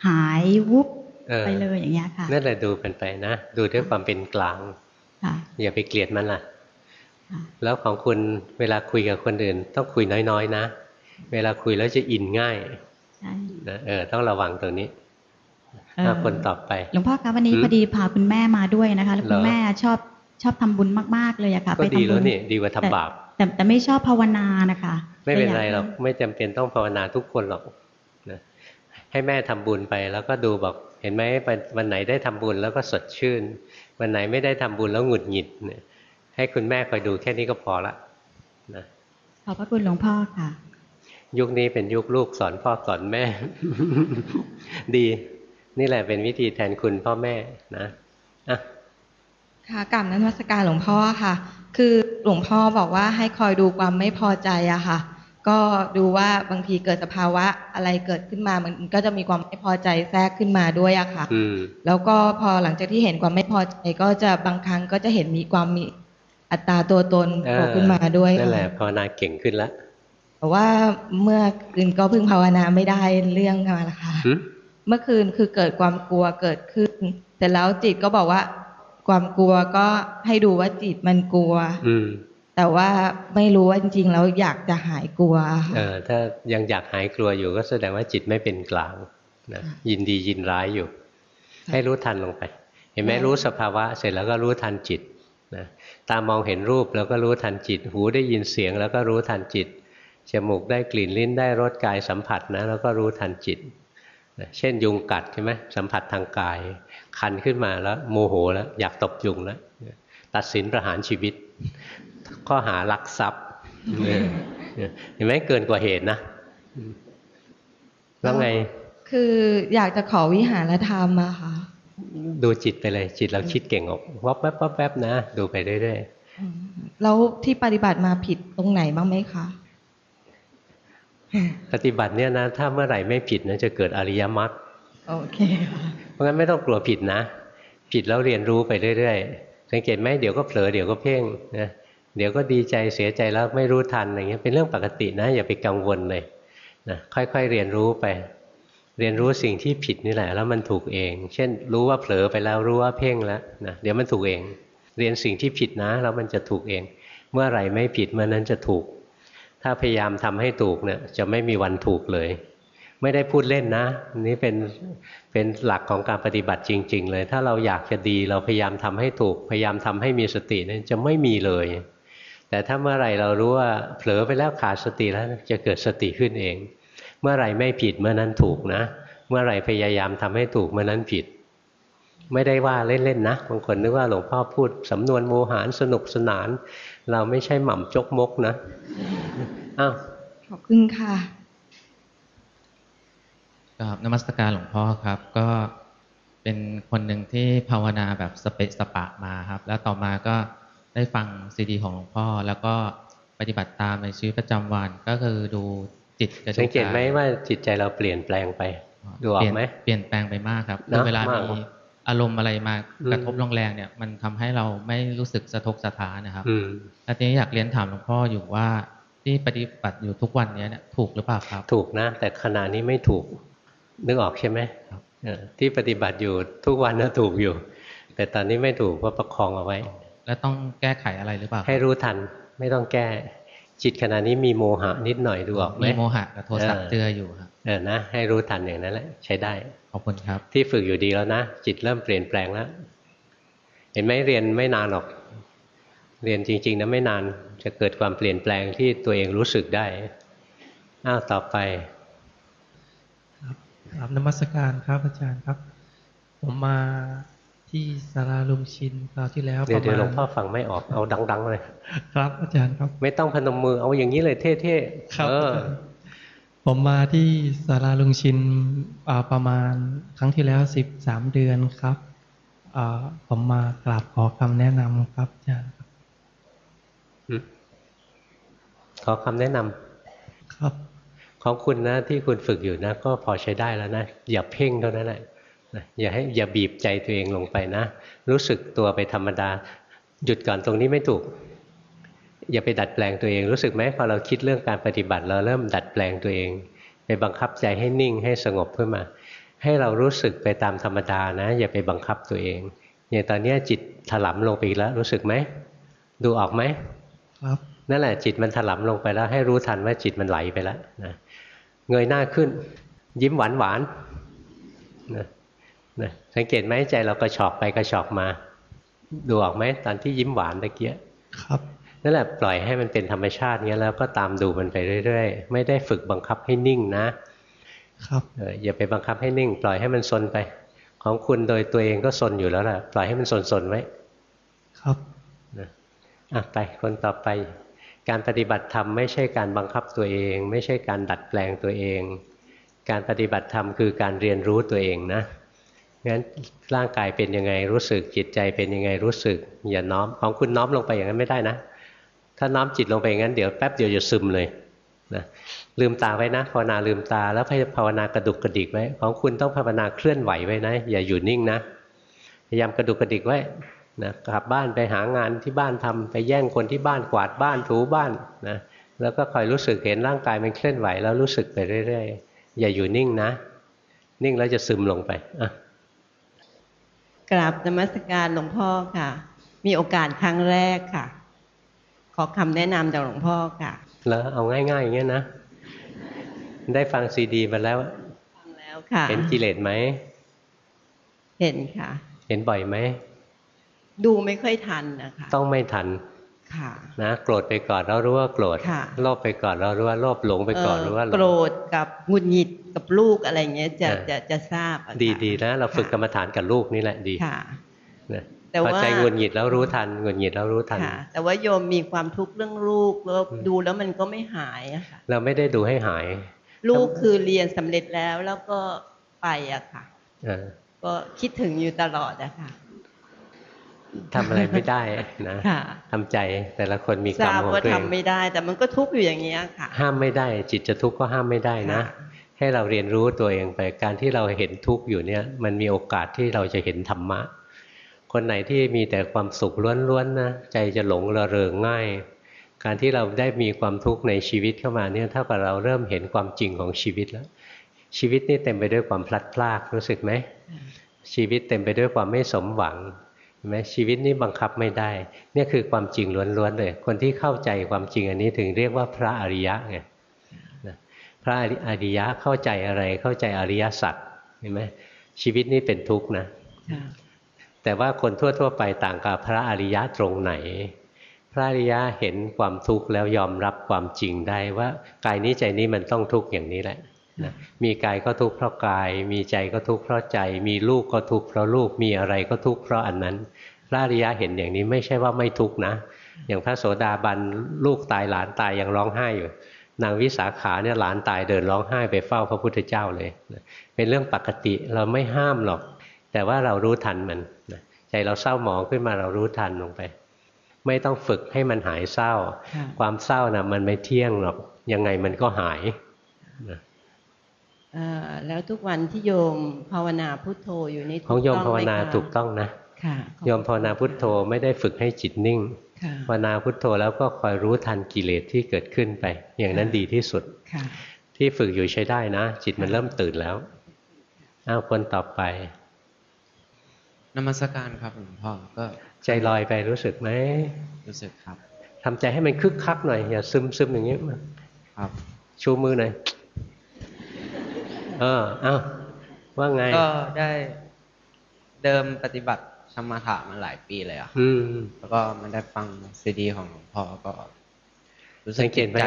หายวุบเออไปเลยอย่างเงี้ยค่ะนั่นแหละดูกันไปนะ ดูด้วยความเป็นกลางค่ะอย่าไปเกลียดมันล่ะค่ะ แล้วของคุณเวลาคุยกับคนอื่น ต้องคุยน้อยๆ นะ เวลาคุยแล้วจะอินง่ายใช่นะเออ ต้องระวังตรงนี้เอ่อถ้าคนต่อไปหลวงพ่อคะวันนี้หืมพอดีพาคุณแม่มาด้วยนะคะ แล้วคุณเหรอแม่ชอบชอบทำบุญมากๆเลยอะค่ะก็ไปดีทำบุแล้วญนี่ดีกว่าทำบาป แต่แต่ไม่ชอบภาวนานะคะ ไม่เป็นลยไรยากหรอกไม่จำเป็นต้องภาวนาทุกคนหรอกนะให้แม่ทำบุญไปแล้วก็ดูบอกเห็นไหมวันวันไหนได้ทำบุญแล้วก็สดชื่น วันไหนไม่ได้ทำบุญแล้วหงุดหงิดเนี่ยให้คุณแม่คอยดูแค่นี้ก็พอละนะขอบพระคุณหลวงพ่อค่ะ ยุคนี้เป็นยุคลูกสอนพ่อสอนแม่ ดี นี่แหละเป็นวิธีแทนคุณพ่อแม่นะอะ ค่ะกลับนมัสการหลวงพ่อค่ะ คือหลวงพ่อบอกว่าให้คอยดูความไม่พอใจอะค่ะ ก็ดูว่าบางทีเกิดสภาวะอะไรเกิดขึ้นมามันก็จะมีความไม่พอใจแทรกขึ้นมาด้วยอะค่ะอืมแล้วก็พอหลังจากที่เห็นความไม่พอใจก็จะบางครั้งก็จะเห็นมีความมีอัตราตัวตนโผล่ขึ้นมาด้วยนั่นแหละค่ะภาวนาเก่งขึ้นแล้วแต่ว่าเมื่อคืนก็เพิ่งภาวนาไม่ได้เรื่องมาละค่ะหึเมื่อคืนคือเกิดความกลัวเกิดขึ้น แต่แล้วจิตก็บอกว่า ความกลัวก็ให้ดูว่าจิตมันกลัว อืม แต่ว่าไม่รู้ว่าจริงๆแล้วอยากจะหายกลัวค่ะเออถ้ายังอยากหายกลัวอยู่ก็แสดงว่าจิตไม่เป็นกลางนะยินดียินร้ายอยู่ ให้รู้ทันลงไป เห็นไหมรู้สภาวะ เสร็จแล้วก็รู้ทันจิตนะตามองเห็นรูปแล้วก็รู้ทันจิต หูได้ยินเสียงแล้วก็รู้ทันจิตจมูกได้กลิ่นลิ้นได้รสกายสัมผัสนะแล้วก็รู้ทันจิตนะเช่นยุงกัดใช่ไหมสัมผัสทางกาย คันขึ้นมาแล้ว โมโหแล้ว อยากตบยุงแล้วตัดสินประหารชีวิต ข้อหารักทรัพย์เนี่ยเห็นไหมเกินกว่าเหตุนะ แล้วไง คืออยากจะขอวิหารธรรมอะค่ะ ดูจิตไปเลย จิตเราคิดเก่งออกวับแวบวับแวบนะ ดูไปเรื่อยอืมแล้วที่ปฏิบัติมาผิดตรงไหนบ้างไหมคะๆปฏิบัติเนี่ยนะ ถ้าเมื่อไหร่ไม่ผิดนะจะเกิดอริยมรรคโอเคค่ะ เพราะงั้นไม่ต้องกลัวผิดนะ ผิดแล้วเรียนรู้ไปเรื่อยๆ สังเกตไหมเดี๋ยวก็เผลอเดี๋ยวก็เพ่งนะเดี๋ยวก็ดีใจเสียใจแล้วไม่รู้ทันอะไรเงี้ยเป็นเรื่องปกตินะ อย่าไปกังวลเลยนะค่อยๆเรียนรู้ไป เรียนรู้สิ่งที่ผิดนี่แหละ แล้วมันถูกเอง เช่น รู้ว่าเผลอไปแล้วรู้ว่าเพ่งแล้วนะเดี๋ยวมันถูกเอง เรียนสิ่งที่ผิดนะ แล้วมันจะถูกเอง เมื่อไหร่ไม่ผิดเมื่อนั้นจะถูก ถ้าพยายามทำให้ถูกเนี่ยจะไม่มีวันถูกเลย ไม่ได้พูดเล่นนะนี่เป็นเป็นหลักของการปฏิบัติจริง ๆ เลย ถ้าเราอยากจะดีเราพยายามทำให้ถูก พยายามทำให้มีสตินี่ยจะไม่มีเลย แต่ถ้าเมื่อไหร่เรารู้ว่าเผลอไปแล้วขาดสติแล้วจะเกิดสติขึ้นเอง เมื่อไหร่ไม่ผิดเมื่อนั้นถูกนะ เมื่อไหร่พยายามทำให้ถูกเมื่อนั้นผิด ไม่ได้ว่าเล่นๆนะบางคนนึกว่าหลวงพ่อพูดสำนวนโมหารสนุกสนาน เราไม่ใช่หม่ำจกมกนะอ้าวขอบคุณค่ะ กับนมัสการหลวงพ่อครับ ก็เป็นคนหนึ่งที่ภาวนาแบบสเปะสปะมาครับ แล้วต่อมาก็ได้ฟังซีดีของหลวงพ่อ แล้วก็ปฏิบัติตามในชีวิตประจำวันก็คือดูจิตกับดูสังเกตไหมกายว่าจิตใจเราเปลี่ยนแปลงไปดูออเปลี่กยนไหมเปลี่ยนแปลงไปมากครับนะคือเวลามากมีอารมณ์อะไรมาอืมกระทบแรงๆเนี่ย มันทำให้เราไม่รู้สึกสะทกสะท้านนะครับอืมแล้วทีนี้อยากเรียนถามหลวงพ่ออยู่ว่าที่ปฏิบัติอยู่ทุกวันนี้เนี่ยถูกหรือเปล่าครับ ถูกนะ แต่ขณะนี้ไม่ถูก นึกออกใช่ไหมครับเออที่ปฏิบัติอยู่ทุกวันนะถูกอยู่ แต่ตอนนี้ไม่ถูกเพราะประคองเอาไว้ แล้วต้องแก้ไขอะไรหรือเปล่าครับให้รู้ทันไม่ต้องแก้จิตขณะนี้มีโมหะนิดหน่อยดูออกไหมมีโมหะกับโทสะเออเจืออยู่ครับเออนะให้รู้ทันอย่างนั้นแหละใช้ได้ขอบคุณครับ ที่ฝึกอยู่ดีแล้วนะจิตเริ่มเปลี่ยนแปลงแล้วเห็นไหมเรียนไม่นานหรอก เรียนจริง ๆนะไม่นานจะเกิดความเปลี่ยนแปลงที่ตัวเองรู้สึกได้อ้าวต่อไป ครับนมัสการครับอาจารย์ครับ ผมมาที่สาราลุงชินคราวที่แล้วเดี๋ยวหลวงพ่อฟังไม่ออกเอาดัง ๆ เลย ครับ อาจารย์ครับ ไม่ต้องพนมมือเอาอย่างนี้เลยเท่ๆครับผมมาที่สาราลุงชินประมาณครั้งที่แล้วสิบสามเดือนครับผมมากราบขอคำแนะนำครับอาจารย์ขอคำแนะนำครับ ของคุณนะที่คุณฝึกอยู่นะ ก็พอใช้ได้แล้วนะอย่าเพ่งเท่านั้นแหละนะอย่าให้อย่าบีบใจตัวเองลงไปนะ รู้สึกตัวไปธรรมดา หยุดก่อนตรงนี้ไม่ถูก อย่าไปดัดแปลงตัวเอง รู้สึกไหมพอเราคิดเรื่องการปฏิบัติเราเริ่มดัดแปลงตัวเอง ไปบังคับใจให้นิ่งให้สงบขึ้นมา ให้เรารู้สึกไปตามธรรมดานะ อย่าไปบังคับตัวเองอย่างตอนเนี้ยจิตถลำลงไปอีกแล้ว รู้สึกไหมดูออกไหมครับนั่นแหละจิตมันถลำลงไปแล้ว ให้รู้ทันว่าจิตมันไหลไปแล้วนะ เงยหน้าขึ้น ยิ้มหวานหวานๆนะนะสังเกตไหมใจเรากระชอกไปกระชอกมา ดูออกไหมตอนที่ยิ้มหวานตะเกียครับนั่นแหละปล่อยให้มันเป็นธรรมชาติเงี้ยแล้วก็ตามดูมันไปเรื่อยๆ ไม่ได้ฝึกบังคับให้นิ่งนะ ครับเอออย่าไปบังคับให้นิ่ง ปล่อยให้มันซนไป ของคุณโดยตัวเองก็ซนอยู่แล้วแหละปล่อยให้มันซนๆไว้ ครับอะไปคนต่อไป การปฏิบัติธรรมไม่ใช่การบังคับตัวเอง ไม่ใช่การดัดแปลงตัวเอง การปฏิบัติธรรมคือการเรียนรู้ตัวเองนะงั้นร่างกายเป็นยังไงรู้สึกจิตใจเป็นยังไงรู้สึก อย่าน้อมของคุณน้อมลงไปอย่างนั้นไม่ได้นะ ถ้าน้อมจิตลงไปอย่างนั้นเดี๋ยวแป๊บเดียวจะซึมเลยนะลืมตาไว้นะภาวนาลืมตาแล้วภาวนากระดุกกระดิกไว้ของคุณต้องภาวนาเคลื่อนไหวไว้นะ อย่าอยู่นิ่งนะพยายามกระดุกกระดิกไว้ นะกลับบ้านไปหางานที่บ้านทำไปแย่งคนที่บ้านกวาดบ้านถูบ้านนะแล้วก็คอยรู้สึกเห็นร่างกายมันเคลื่อนไหวแล้วรู้สึกไปเรื่อยๆ อย่าอยู่นิ่งนะ นิ่งแล้วจะซึมลงไปอะกราบนมัสการหลวงพ่อค่ะ มีโอกาสครั้งแรกค่ะ ขอคำแนะนำจากหลวงพ่อค่ะ แล้วเอาง่ายๆอย่างเงี้ยนะ ได้ฟังซีดีมาแล้วฟังแล้วค่ะ เห็นกิเลสไหม เห็นค่ะ เห็นบ่อยไหม ดูไม่ค่อยทันนะคะต้องไม่ทันค่ะนะโกรธไปก่อนเรารู้ว่าโกรธค่ะโลภไปก่อนเรารู้ว่าโลภหลงไปก่อนเรู้ว่าหลโกรงธกับหงุดหงิดกับลูกอะไรเงี้ยจะอ่าจะจะทราบอะค่ะดีดีนะเราฝึกกรรมค่ะฐานกับลูกนี่แหละดีค่ะนะแต่พอว่าใจหงุดหงิดแล้วรู้ทันหงุดหงิดแล้วรู้ทันค่ะแต่ว่าโยมมีความทุกข์เรื่องลูกแล้วดูแล้วมันก็ไม่หายอะค่ะเราไม่ได้ดูให้หาย ลูกคือเรียนสำเร็จแล้วแล้วก็ไปอะค่ะเออก็คิดถึงอยู่ตลอดอะค่ะ ทำอะไรไม่ได้นะค่ะทำใจแต่ละคนมีทกรรมราบของว่าตัวเอทำงไม่ได้ แต่มันก็ทุกข์อยู่อย่างเงี้ยค่ะ ห้ามไม่ได้ จิตจะทุกข์ก็ห้ามไม่ได้นะค่ะให้เราเรียนรู้ตัวเองไปการที่เราเห็นทุกข์อยู่เนี่ย มันมีโอกาสที่เราจะเห็นธรรมะ คนไหนที่มีแต่ความสุขล้วนๆนะใจจะหลงระเริงง่าย การที่เราได้มีความทุกข์ในชีวิตเข้ามาเนี่ยเท่ากับเราเริ่มเห็นความจริงของชีวิตแล้ว ชีวิตนี่เต็มไปด้วยความพลัดพรากรู้สึกไหมชีวิตเต็มไปด้วยความไม่สมหวังเห็น ไหมชีวิตนี้บังคับไม่ได้ เนี่ยคือความจริงล้วนๆเลย คนที่เข้าใจความจริงอันนี้ถึงเรียกว่าพระอริยะไงนะพระอริยะเข้าใจอะไรเข้าใจอริยสัจเห็นไหมชีวิตนี้เป็นทุกข์นะค่ะแต่ว่าคนทั่ว ๆ ไปต่างกับพระอริยะตรงไหน พระอริยะเห็นความทุกข์แล้วยอมรับความจริงได้ว่ากายนี้ใจนี้มันต้องทุกข์อย่างนี้แหละ นะมีกายก็ทุกข์เพราะกาย มีใจก็ทุกข์เพราะใจ มีลูกก็ทุกข์เพราะลูกมีอะไรก็ทุกข์เพราะอันนั้น พระอริยะเห็นอย่างนี้ไม่ใช่ว่าไม่ทุกข์นะ อย่างพระโสดาบันลูกตายหลานตายยังร้องไห้อยู่นางวิสาขาเนี่ยหลานตายเดินร้องไห้ไปเฝ้าพระพุทธเจ้าเลยนะเป็นเรื่องปกติเราไม่ห้ามหรอก แต่ว่าเรารู้ทันมันนะใจเราเศร้าหมองขึ้นมาเรารู้ทันลงไป ไม่ต้องฝึกให้มันหายเศร้าค่ะความเศร้านะมันไม่เที่ยงหรอกยังไงมันก็หายนะเอ่อ แล้วทุกวันที่โยมภาวนาพุทโธอยู่นี่ของโยมถูกภาวไหนาคะถูกต้องนะค่ะโยมภาวนาพุทโธไม่ได้ฝึกให้จิตนิ่งค่ะภาวนาพุทโธแล้วก็คอยรู้ทันกิเลสที่เกิดขึ้นไป อย่างนั้นดีที่สุดค่ะที่ฝึกอยู่ใช้ได้นะ จิตมันเริ่มตื่นแล้วอ้าวคนต่อไปนมัสการครับหลวงพ่อก็ใจลอยไปรู้สึกไหมรู้สึกครับทำใจให้มันคึกคักหน่อยอย่าซึมซึมอย่างนี้มาครับชูมือหน่อย เอออ้าวว่าไง ก็ได้เดิมปฏิบัติสมถะมาหลายปีเลยอะครับอืม แล้วก็มันได้ฟังซีดีของหลวงพ่อก็รู้สึสักงเกตไหมใจ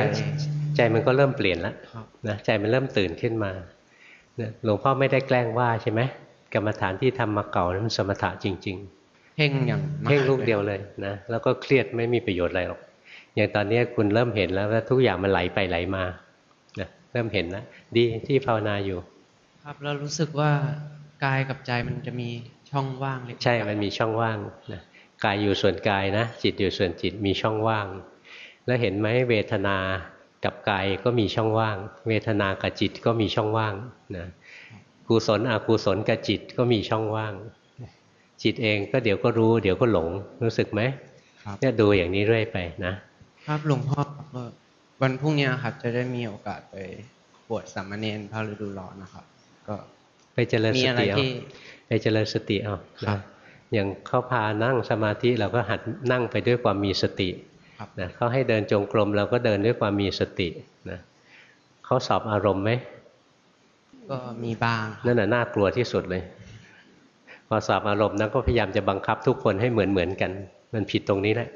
ใจมันก็เริ่มเปลี่ยนแล้วครับนะใจมันเริ่มตื่นขึ้นมาเนี่ยหลวงพ่อไม่ได้แกล้งว่าใช่ไหมกรรมฐานที่ทำมาเก่านั้นมันสมถะจริง ๆเพ่งอย่างมากเพ่งลูกเดียวเลยนะแล้วก็เครียดไม่มีประโยชน์อะไรหรอกอย่างตอนนี้คุณเริ่มเห็นแล้วว่าทุกอย่างมันไหลไปไหลมานะเริ่มเห็นแล้วดีที่ภาวนาอยู่ ครับแล้วรู้สึกว่ากายกับใจมันจะมีช่องว่างเล็กใช่ มันมีช่องว่างนะกายอยู่ส่วนกายนะ จิตอยู่ส่วนจิตมีช่องว่าง แล้วเห็นไหมเวทนากับกายก็มีช่องว่าง เวทนากับจิตก็มีช่องว่างนะกุศลอกุศลกับจิตก็มีช่องว่าง จิตเองก็เดี๋ยวก็รู้ เดี๋ยวก็หลงรู้สึกไหมครับเนี่ยดูอย่างนี้เรื่อยไปนะครับหลวงพ่อก็ วันพรุ่งนี้ครับ จะได้มีโอกาสไปบวชสามเณรพระฤดูร้อนนะครับ ก็ไปเจริญมีสอะไรติเอาที่ไปเจริญสติเอาครันะบอย่างเขาพานั่งสมาธิเราก็หัดนั่งไปด้วยความมีสติครับนะเขาให้เดินจงกรมเราก็เดินด้วยความมีสตินะเขาสอบอารมณ์ไหมก็มีบ้างครับนั่นน่ะน่ากลัวที่สุดเลย พอสอบอารมณ์นั้นก็พยายามจะบังคับทุกคนให้เหมือนเหมือนกัน มันผิดตรงนี้แหละ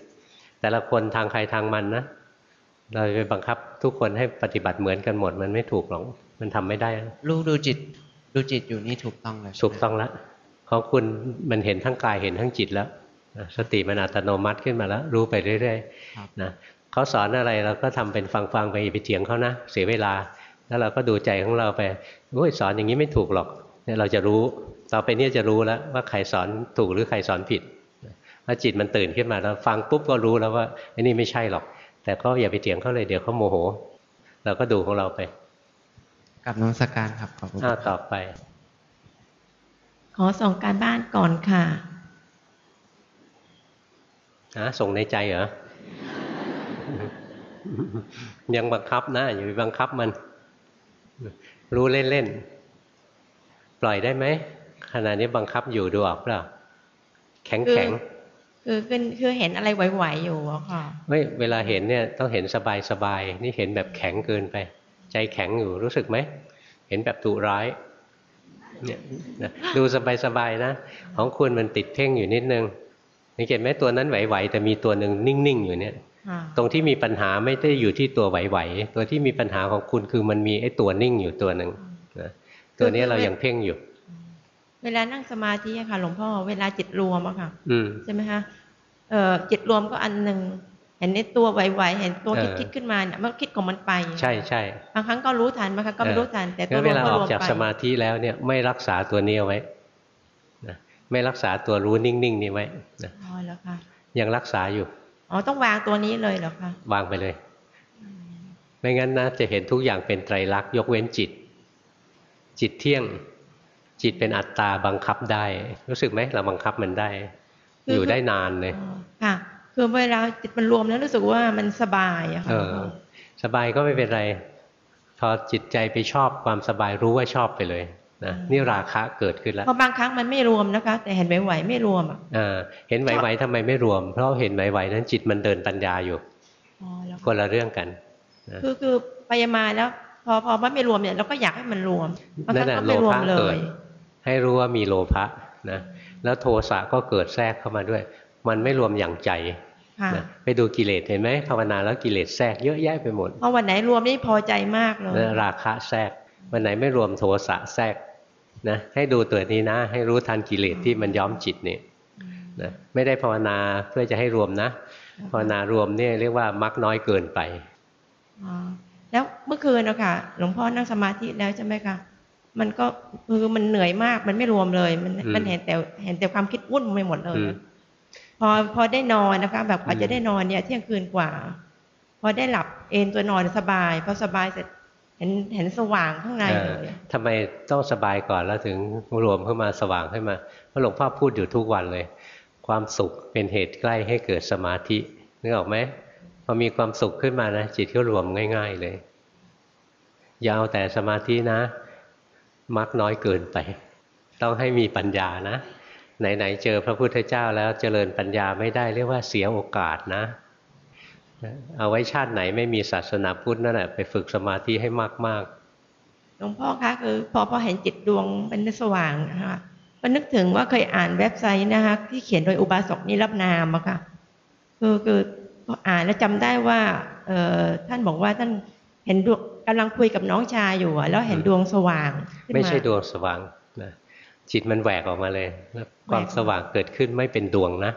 แต่ละคนทางใครทางมันนะ เราไปบังคับทุกคนให้ปฏิบัติเหมือนกันหมด มันไม่ถูกหรอกมันทำไม่ได้ลูกดูจิตดูจิตอยู่นี่ถูกต้องเลยใช่ไหมถูกต้องแล้วของคุณมันเห็นทั้งกายเห็นทั้งจิตแล้วนะสติมันอัตโนมัติขึ้นมาแล้ว รู้ไปเรื่อยครับๆนะเขาสอนอะไรเราก็ทำเป็นฟังๆไปอย่าไปเถียงเขานะเสียเวลา แล้วเราก็ดูใจของเราไปโอ้ยสอนอย่างนี้ไม่ถูกหรอกเนี่ยเราจะรู้ต่อไปเนี้จะรู้แล้วว่าใครสอนถูกหรือใครสอนผิดว่าจิตมันตื่นขึ้นมาแล้วฟังปุ๊บก็รู้แล้วว่าไอ้นี่ไม่ใช่หรอก แต่ก็อย่าไปเถียงเขาเลยเดี๋ยวเขาโมโห เราก็ดูของเราไปกับนมัสการครับขอบคุณอ้าวต่อไป ขอส่งการบ้านก่อนค่ะนะส่งในใจเหรอ ยังบังคับนะ อย่าไปบังคับมัน รู้เล่นๆ ปล่อยได้ไหมขณะนี้บังคับอยู่ดูออกเปล่าแข็งคือแข็ง คือคือคือเห็นอะไรไหวๆอยู่อะค่ะไม่เวลาเห็นเนี่ยต้องเห็นสบายสบายๆนี่เห็นแบบแข็งเกินไป ใจแข็งอยู่รู้สึกไหมเห็นแบบดุร้ายเนี่ยนะดูสบายสบายๆนะ ของคุณมันติดเพ่งอยู่นิดนึงสังเกตไหมตัวนั้นไหวๆแต่มีตัวหนึ่งนิ่งๆอยู่เนี่ยค่ะตรงที่มีปัญหาไม่ได้อยู่ที่ตัวไหวๆตัวที่มีปัญหาของคุณคือมันมีไอ้ตัวนิ่งอยู่ตัวหนึ่งนะตัวนี้เรายังเพ่งอยู่ เวลานั่งสมาธิอะค่ะ หลวงพ่อเวลาจิตรวมอะค่ะอืมใช่ไหมคะเอ่อจิตรวมก็อันหนึ่งเห็นในตัวไหวๆเห็นตัวคิดเออคิดขึ้นมาเนี่ยมันคิดของมันไป ใช่ใช่บางครั้งก็รู้ทันบางครั้งก็ไม่รู้ทัน แต่ตังั้วนรเววมลาก็อรอกวมจากไปสมาธิแล้วเนี่ยไม่รักษาตัวนี้เอาไว้นะไม่รักษาตัวรู้นิ่งๆนี้ไว้นะอ๋อแล้วค่ะยังรักษาอยู่อ๋อต้องวางตัวนี้เลยเหรอคะวางไปเลย ไม่งั้นนะจะเห็นทุกอย่างเป็นไตรลักษณ์ยกเว้นจิต จิตเที่ยง จิตเป็นอัตตาบังคับได้ รู้สึกไหมเราบังคับมันได้ อยู่ได้นานเลยอ๋อค่ะคือเวลาจิตมันรวมแล้วรู้สึกว่ามันสบายอะค่ะเออสบายก็ไม่เป็นไร พอจิตใจไปชอบความสบายรู้ว่าชอบไปเลยนะนี่ราคะเกิดขึ้นแล้วเพราะบางครั้งมันไม่รวมนะคะ แต่เห็นไหวๆไม่รวมอะอ่าเห็นไหวๆทำไมไม่รวม เพราะเห็นไหวๆนั้นจิตมันเดินปัญญาอยู่อ๋อแล้วคนละเรื่องกันนะคือคือไปมาแล้ว พอพอมันไม่รวมเนี่ยเราก็อยากให้มันรวมบางคนั่รั้นงแหละก็โลไม่รวมภะเลเกิดย ให้รู้ว่ามีโลภะนะแล้วโทสะก็เกิดแทรกเข้ามาด้วย มันไม่รวมอย่างใจค่ะนะไปดูกิเลสเห็นไหมภาวนาแล้วกิเลสแทรกเยอะแยะไปหมดเพราะวันไหนรวมนี่พอใจมากเลยนะราคะแทรกวันไหนไม่รวมโทสะแทรกนะให้ดูตัวนี้นะ ให้รู้ทันกิเลสที่มันย้อมจิตนี่นะไม่ได้ภาวนาเพื่อจะให้รวมนะภาวนารวมเนี่ยเรียกว่ามักน้อยเกินไปอ๋อแล้วเมื่อคืนอะค่ะหลวงพ่อนั่งสมาธิแล้วใช่ไหมคะ มันก็คือมันเหนื่อยมาก มันไม่รวมเลย มันอืมมันเห็นแต่เห็นแต่ความคิดวุ่นไปหมดเลยอืมพอพอได้นอนนะคะ แบบกว่าอืมจะได้นอนเนี่ยเที่ยงคืนกว่า พอได้หลับเอนตัวนอนสบายพอสบายเสร็จเห็นเห็นสว่างข้างในเอเลอยทำไมต้องสบายก่อนแล้วถึงรวมขึ้นมาสว่างขึ้นมาเพราะหลวงพ่อพูดอยู่ทุกวันเลย ความสุขเป็นเหตุใกล้ให้เกิดสมาธินึกออกไหมพอมีความสุขขึ้นมานะจิตก็รวมง่าย ๆเลยอยาวแต่สมาธินะ มักน้อยเกินไป ต้องให้มีปัญญานะ ไหนๆเจอพระพุทธเจ้าแล้วเจริญปัญญาไม่ได้เรียกว่าเสียโอกาสนะ เอาไว้ชาติไหนไม่มีศาสนาพุทธนั่นแหละไปฝึกสมาธิให้มากหลวงพ่อคะคือพอพอเห็นจิตดวงเป็นสว่างนะคะก็นึกถึงว่าเคยอ่านเว็บไซต์นะคะที่เขียนโดยอุบาสกนิรบนามอะค่ะคือคืออ่านแล้วจำได้ว่าเออท่านบอกว่าท่านเห็นดวง กำลังคุยกับน้องชายอยู่อะแล้วเห็นดวงสว่างขึ้นๆไม่มาใช่ดวงสว่างนะจิตมันแหวกออกมาเลยแล้วความแหวกออกสว่างเกิดขึ้นไม่เป็นดวงนะ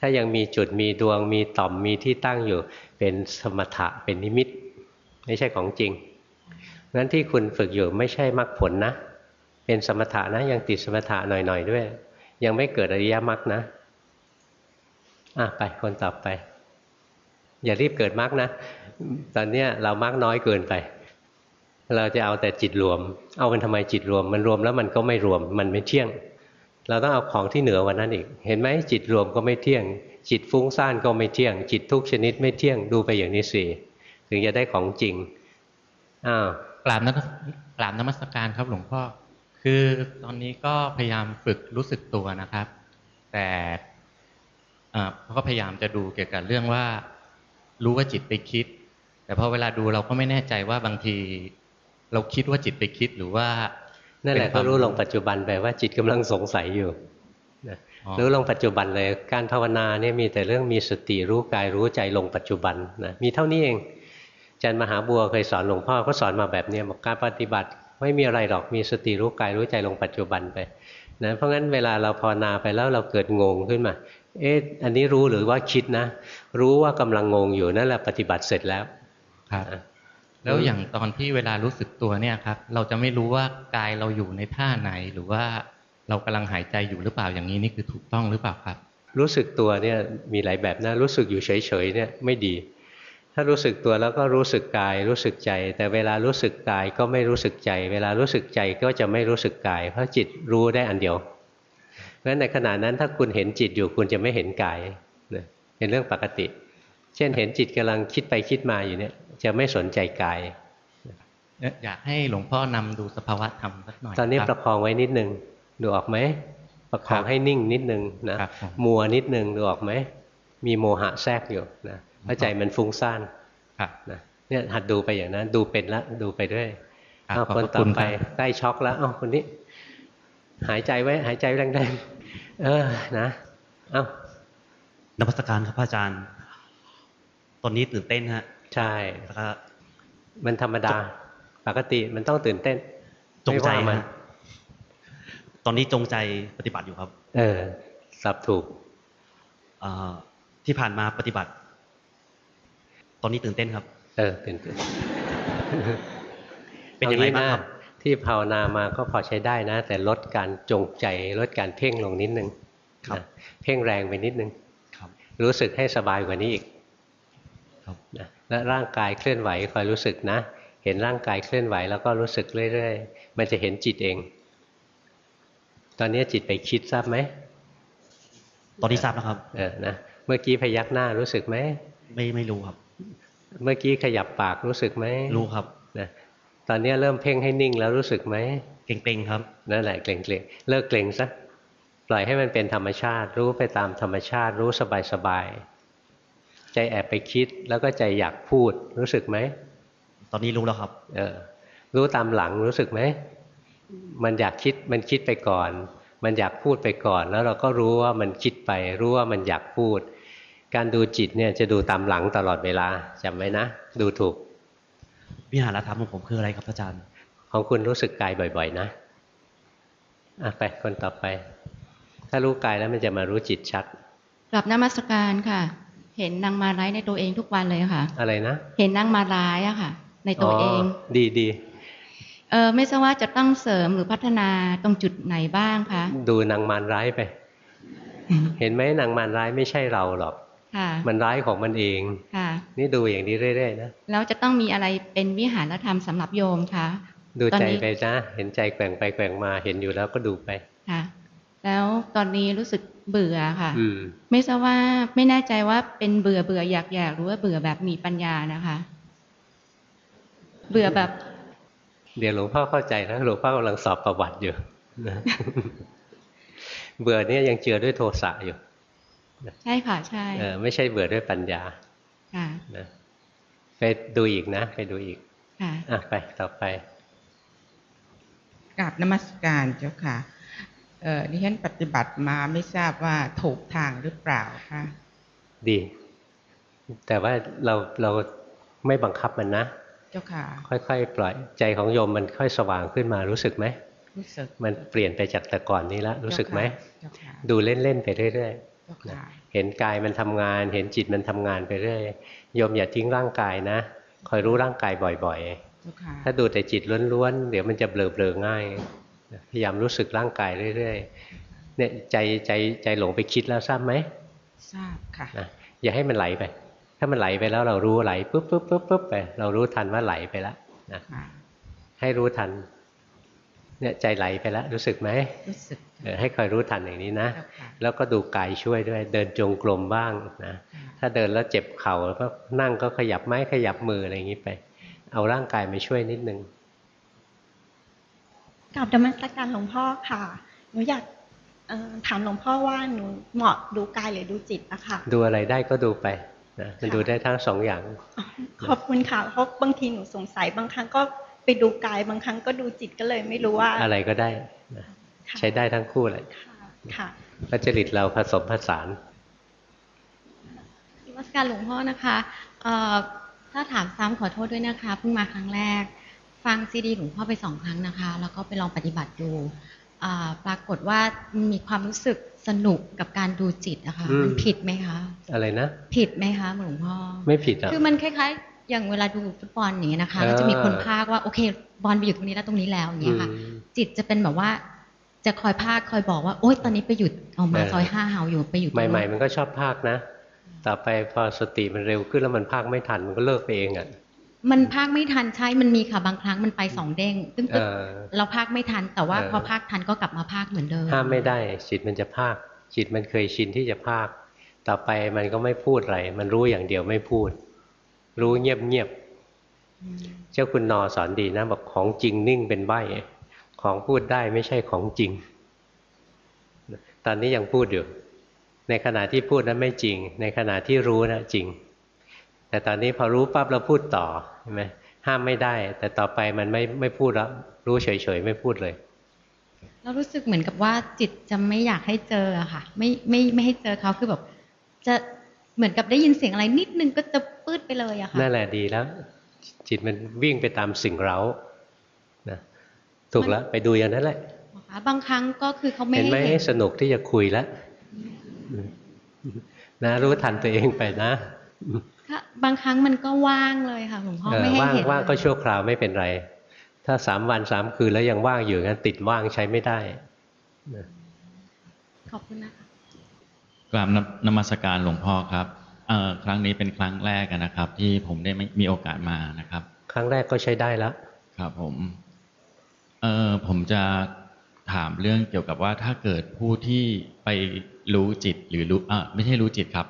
ถ้ายังมีจุดมีดวงมีต่อมมีที่ตั้งอยู่ เป็นสมถะเป็นนิมิต ไม่ใช่ของจริงงั้นที่คุณฝึกอยู่ไม่ใช่มรรคผลนะ เป็นสมถะนะยังติดสมถะหน่อยๆด้วย ยังไม่เกิดอริยมรรคนะอะไปคนต่อไป อย่ารีบเกิดมรรคนะ ตอนเนี้ยเรามรรคน้อยเกินไป เราจะเอาแต่จิตรวม เอามันทำไมจิตรวม มันรวมแล้วมันก็ไม่รวม มันไม่เที่ยง เราต้องเอาของที่เหนือวันนั้นอีก เห็นไหมจิตรวมก็ไม่เที่ยง จิตฟุ้งซ่านก็ไม่เที่ยง จิตทุกชนิดไม่เที่ยง ดูไปอย่างนี้สิถึงจะได้ของจริง อ้าวกราบนักราบนมัสการครับหลวงพ่อ คือตอนนี้ก็พยายามฝึกรู้สึกตัวนะครับ แต่อ่อก็พยายามจะดูเกี่ยวกับเรื่องว่า รู้ว่าจิตไปคิด แต่พอเวลาดูเราก็ไม่แน่ใจว่าบางที เราคิดว่าจิตไปคิดหรือว่านั่นแหละเป็ก็วามรู้ลงปัจจุบันไปว่าจิตกำลังสงสัยอยู่นะอ๋อรู้ลงปัจจุบันเลยการภาวนาเนี่ยมีแต่เรื่องมีสติรู้กายรู้ใจลงปัจจุบันนะมีเท่านี้เองอาจารย์มหาบัวเคยสอนหลวงพ่อก็สอนมาแบบเนี้ยบอกการปฏิบัติไม่มีอะไรหรอกมีสติรู้กายรู้ใจลงปัจจุบันไปนะเพราะงั้นเวลาเราภาวนาไปแล้วเราเกิดงงขึ้นมา เอ๊ะอันนี้รู้หรือว่าคิดนะ รู้ว่ากำลังงงอยู่นั่นแหละปฏิบัติเสร็จแล้วครับนะแล้วอย่างตอนที่เวลารู้สึกตัวเนี่ยครับ เราจะไม่รู้ว่ากายเราอยู่ในท่าไหนหรือว่าเรากำลังหายใจอยู่หรือเปล่าอย่างนี้นี่คือถูกต้องหรือเปล่าครับ รู้สึกตัวเนี่ยมีหลายแบบนะรู้สึกอยู่เฉยๆเนี่ยไม่ดี ถ้ารู้สึกตัวแล้วก็รู้สึกกายรู้สึกใจ แต่เวลารู้สึกกายก็ไม่รู้สึกใจ เวลารู้สึกใจก็จะไม่รู้สึกกาย เพราะจิตรู้ได้อันเดียว เพราะฉะนั้นในขณะนั้นถ้าคุณเห็นจิตอยู่คุณจะไม่เห็นกายนะเป็นเรื่องปกติ เช่นเห็นจิตกำลังคิดไปคิดมาอยู่เนี่ยจะไม่สนใจกาย อยากให้หลวงพ่อนำดูสภาวะธรรมสักหน่อยตอนนี้คปรับระคองไว้นิดนึงดูออกไหมประคองครับให้นิ่งนิดนึงนะครับผมมัวนิดนึงดูออกไหมมีโมหะแทรกอยู่นะเพราะใจมันฟุ้งซ่านครับนะเนี่ยหัดดูไปอย่างนั้น ดูเป็นละดูไปด้วยครับเอาขอบคนพระต่อคุณไปครับใกล้ช็อกแล้วเอ้าคนนี้ หายใจไว้ หายใจแรงๆ เออ นะ เอ้านมัสการครับพระอาจารย์ ตอนนี้ตื่นเต้นฮะ ใช่แล้วก็มันธรรมดา ปกติมันต้องตื่นเต้น จงใจไม่ว่ามันฮะตอนนี้จงใจปฏิบัติอยู่ครับ เออ สับถูกเอ่อที่ผ่านมาปฏิบัติ ตอนนี้ตื่นเต้นครับ เออ ตื่นเต้น เป็นยังไงอบ้างครับนะ ที่ภาวนามาก็พอใช้ได้นะ แต่ลดการจงใจลดการเพ่งลงนิดนึงครับนะเพ่งแรงไปนิดนึงครับรู้สึกให้สบายกว่านี้อีกครับนะและร่างกายเคลื่อนไหวคอยรู้สึกนะ เห็นร่างกายเคลื่อนไหวแล้วก็รู้สึกเรื่อยๆ มันจะเห็นจิตเอง ตอนนี้จิตไปคิดทราบไหมตอนนี้ทราบแล้วครับ เออนะเมื่อกี้พยักหน้ารู้สึกไหมไม่ไม่รู้ครับ เมื่อกี้ขยับปากรู้สึกไหมรู้ครับนะ ตอนนี้เริ่มเพ่งให้นิ่งแล้วรู้สึกไหมเกรงๆครับนั่นแหละเกรงๆเลิกเกรงซะปล่อยให้มันเป็นธรรมชาติ รู้ไปตามธรรมชาติ รู้สบายๆใจแอบไปคิดแล้วก็ใจอยากพูดรู้สึกไหมตอนนี้รู้แล้วครับ เออ รู้ตามหลังรู้สึกไหมมันอยากคิดมันคิดไปก่อน มันอยากพูดไปก่อน แล้วเราก็รู้ว่ามันคิดไป รู้ว่ามันอยากพูด การดูจิตเนี่ยจะดูตามหลังตลอดเวลาจำไว้นะ ดูถูก วิหารธรรมของผมคืออะไรครับอาจารย์ ของคุณรู้สึกกายบ่อย ๆ นะอะไปคนต่อไป ถ้ารู้กายแล้วมันจะมารู้จิตชัดกลับนมัสการค่ะ เห็นนางมาร้ายในตัวเองทุกวันเลยค่ะ อะไรนะ เห็นนางมาร้ายอะค่ะ ในตัวเอง ดีดีเออไม่ทราบว่าจะต้องเสริมหรือพัฒนาตรงจุดไหนบ้างคะ ดูนางมารร้ายไป เห็นไหมนางมารร้ายไม่ใช่เราหรอกค่ะ มันร้ายของมันเองค่ะนี่ดูอย่างนี้เรื่อยๆนะแล้วจะต้องมีอะไรเป็นวิหารธรรมสำหรับโยมคะดูตอนใจนี้ไปนะเห็นใจแกว่งไปแกว่งมาเห็นอยู่แล้วก็ดูไปค่ะแล้วตอนนี้รู้สึกเบื่อค่ะอืมไม่ทราบว่าไม่แน่ใจว่าเป็นเบื่อเบื่ออยากอยากหรือว่าเบื่อแบบมีปัญญานะคะ เบื่อแบบ เดี๋ยวหลวงพ่อเข้าใจนะหลวงพ่อกำลังสอบประวัติอยู่นะเบื่อเนี่ยยังเจือด้วยโทสะอยู่ ใช่ค่ะใช่เออไม่ใช่เบื่อด้วยปัญญาค่ะนะไปดูอีกนะ ไปดูอีกค่ะอะไปต่อไปกราบนมัสการเจ้าค่ะเอ่อดิฉันปฏิบัติมาไม่ทราบว่าถูกทางหรือเปล่าคะดี แต่ว่าเราเราไม่บังคับมันนะเจ้าค่ะ ค่อยๆ ปล่อยใจของโยมมันค่อยสว่างขึ้นมารู้สึกไหมรู้สึกมันเปลี่ยนไปจากแต่ก่อนนี้แล้วรู้สึกไหมเจ้าค่ะดูเล่นๆไปเรื่อยเจ้าค่ะๆ เห็นกายมันทำงาน เห็นจิตมันทำงานไปเรื่อยโยมอย่าทิ้งร่างกายนะคอยรู้ร่างกายบ่อยเจ้าค่ะๆถ้าดูแต่จิตล้วนๆ เดี๋ยวมันจะเบลอๆง่าย พยายามรู้สึกร่างกายเรื่อยๆ เนี่ยใจใจใจหลงไปคิดแล้วทราบไหมทราบค่ะนะอย่าให้มันไหลไป ถ้ามันไหลไปแล้วเรารู้ไหลปุ๊บปุ๊บปุ๊บปุ๊บไป เรารู้ทันว่าไหลไปแล้วนะค่ะให้รู้ทัน เนี่ยใจไหลไปแล้วรู้สึกไหมรู้สึกเออให้คอยรู้ทันอย่างนี้นะเจ้าค่ะแล้วก็ดูกายช่วยด้วย เดินจงกรมบ้างนะถ้าเดินแล้วเจ็บเข่าก็นั่งก็ขยับไม้ขยับมืออะไรอย่างนี้ไป เอาร่างกายมาช่วยนิดนึงกับธรรมสการหลวงพ่อค่ะหนูอยากเอ่อถามหลวงพ่อว่าหนูเหมาะดูกายหรือดูจิตอะค่ะ ดูอะไรได้ก็ดูไปนะมันดูได้ทั้งสองอย่าง ขอบคุณค่ะเพราะบางทีหนูสงสัยบางครั้งก็ไป ดูกายบางครั้งก็ดูจิตก็เลยไม่รู้ว่า อะไรก็ได้นะค่ะใช้ได้ทั้งคู่เลยค่ะพระจริตเราผสมผสานนมัสการหลวงพ่อนะคะเอ่อถ้าถามซ้ำขอโทษด้วยนะคะเพิ่งมาครั้งแรก ฟังซีดีหลวงพ่อไปสองครั้งนะคะ แล้วก็ไปลองปฏิบัติดูอ่าปรากฏว่ามีความรู้สึกสนุกกับการดูจิตอะคะอืมมันผิดไหมคะ อะไรนะ ผิดไหมคะหลวงพ่อไม่ผิดอะคือมันคล้ายๆ อย่างเวลาดูฟุตบอลอย่างเงี้ยนะคะเออแล้วจะมีคนพากย์ว่าโอเค บอลไปอยู่ตรงนี้แล้วตรงนี้แล้วอย่างเงี้ยค่ะอืมจิตจะเป็นแบบว่า จะคอยพากย์คอยบอกว่าโอ๊ยตอนนี้ไปหยุดออกมาเออซอยห้าเฮาอยู่ไปอยู่ตรงใหม่นู้นๆมันก็ชอบภาคนะ ต่อไปพอสติมันเร็วขึ้นแล้วมันภาคไม่ทันมันก็เลิกไปเองอะมันพากย์ไม่ทันใช่ มันมีค่ะบางครั้งมันไปสองเด้งตึ้งเอตึ๊บอเราพากย์ไม่ทัน แต่ว่าเออพอพากย์ทันก็กลับมาพากย์เหมือนเดิมห้ามไม่ได้ จิตมันจะภาคจิตมันเคยชินที่จะภาคต่อไปมันก็ไม่พูดอะไร มันรู้อย่างเดียวไม่พูด รู้เงียบๆเจ้าคุณนอสอนดีนะบอกของจริงนิ่งเป็นใบของพูดได้ไม่ใช่ของจริง ตอนนี้ยังพูดอยู่ ในขณะที่พูดนั้นไม่จริง ในขณะที่รู้นะจริง แต่ตอนนี้พอรู้ปั๊บเราพูดต่อใช่ไหมห้ามไม่ได้ แต่ต่อไปมันไม่ไม่พูดแล้วรู้เฉยๆไม่พูดเลยเรารู้สึกเหมือนกับว่าจิตจะไม่อยากให้เจออะค่ะ ไม่ไม่ไม่ให้เจอเขาคือแบบ จะเหมือนกับได้ยินเสียงอะไรนิดนึงก็จะปืด ไปเลยอะค่ะนั่นแหละดีแล้ว จิตมันวิ่งไปตามสิ่งเร้านะถูกแล้วไปดูอย่างนั้นแหละนะคะบางครั้งก็คือเขาไม่เห็นให้ไหมเห็นสนุกที่จะคุยแล้วนะรู้ทันตัวเองไปนะค่ะบางครั้งมันก็ว่างเลยค่ะหลวงพ่อเออไม่ให้ว่างเห็นว่างก็ชั่วคราวไม่เป็นไร ถ้าสามวันสามคืนแล้วยังว่างอยู่งั้นติดว่างใช้ไม่ได้นะขอบคุณนะคะกราบนมนมัสการหลวงพ่อครับ เอ่อครั้งนี้เป็นครั้งแรกอะนะครับ ที่ผมได้ไม่มีโอกาสมานะครับ ครั้งแรกก็ใช้ได้แล้วครับผมเอ่อผมจะถามเรื่องเกี่ยวกับว่าถ้าเกิดผู้ที่ไปรู้จิตหรือรู้อ่าไม่ใช่รู้จิตครับ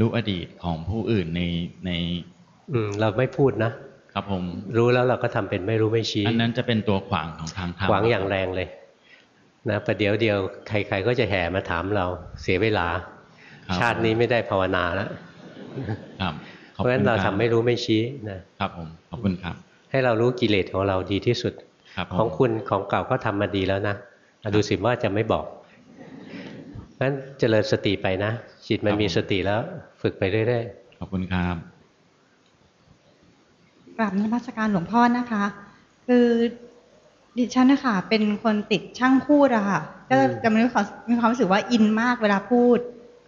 รู้อดีตของผู้อื่นในใน อืม เราไม่พูดนะครับผม รู้แล้วเราก็ทำเป็นไม่รู้ไม่ชี้อันนั้นจะเป็นตัวขวางของทางธรรมหวังอย่างแรงเลย นะประเดี๋ยวเดียวใคร ๆ ก็จะแห่มาถามเราเสียเวลา ชาตินี้ไม่ได้ภาวนาแล้วครับเพราะฉะนั้นเราทำไม่รู้ไม่ชี้นะครับผมขอบคุณครับ ให้เรารู้กิเลสของเราดีที่สุดครับผมของคุณของเก่าก็ทำมาดีแล้วนะอะดูสิว่าจะไม่บอกงั้นเจริญสติไปนะจิตมันมีสติแล้ว ฝึกไปเรื่อยขอบคุณครับกราบนมัสการหลวงพ่อนะคะ คือดิฉันนะคะเป็นคนติดช่างพูดอะค่ะก็จะมีความมีความรู้สึกว่าอินมากเวลาพูด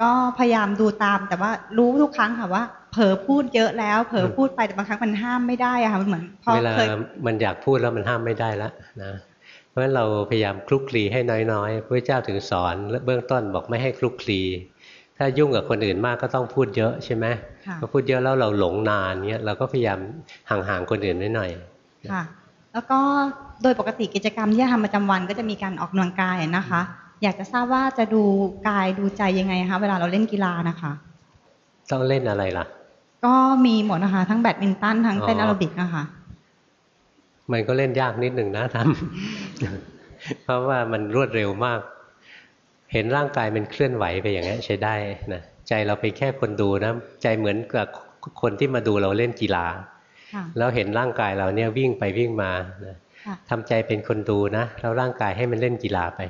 ก็พยายามดูตาม แต่ว่ารู้ทุกครั้งค่ะว่า เผลอพูดเยอะแล้วเผลอพูดไปแต่บางครั้งมันห้ามไม่ได้อะค่ะมันเหมือนพอๆเวลาเคยมันอยากพูดแล้วมันห้ามไม่ได้แล้วนะเพราะฉะนั้นเราพยายามคลุกคลีให้น้อยๆพระเจ้าถึงสอนเบื้องต้นบอกไม่ให้คลุกคลีถ้ายุ่งกับคนอื่นมากก็ต้องพูดเยอะใช่ไหมค่ะพอพูดเยอะแล้วเราหลงนานเงี้ยเราก็พยายามห่างๆคนอื่นไว้หน่อยค่ะ แล้วก็โดยปกติกิจกรรมที่จะทำประจำวันก็จะมีการออกกำลังกายอะนะคะ อยากจะทราบว่าจะดูกายดูใจยังไงคะเวลาเราเล่นกีฬานะคะ ต้องเล่นอะไรล่ะ ก็มีหมดนะคะทั้งแบดมินตันทั้งเต้นอ๋อแอโรบิกนะคะมันก็เล่นยากนิดหนึ่งนะทำเพราะว่ามันรวดเร็วมาก เห็นร่างกายมันเคลื่อนไหวไปอย่างนี้นใช้ได้นะใจเราเป็นแค่คนดูนะใจเหมือนกับคนที่มาดูเราเล่นกีฬาค่ะแล้วเห็นร่างกายเราเนี่ยวิ่งไปวิ่งมานะค่ะทำใจเป็นคนดูนะแล้วร่างกายให้มันเล่นกีฬาไป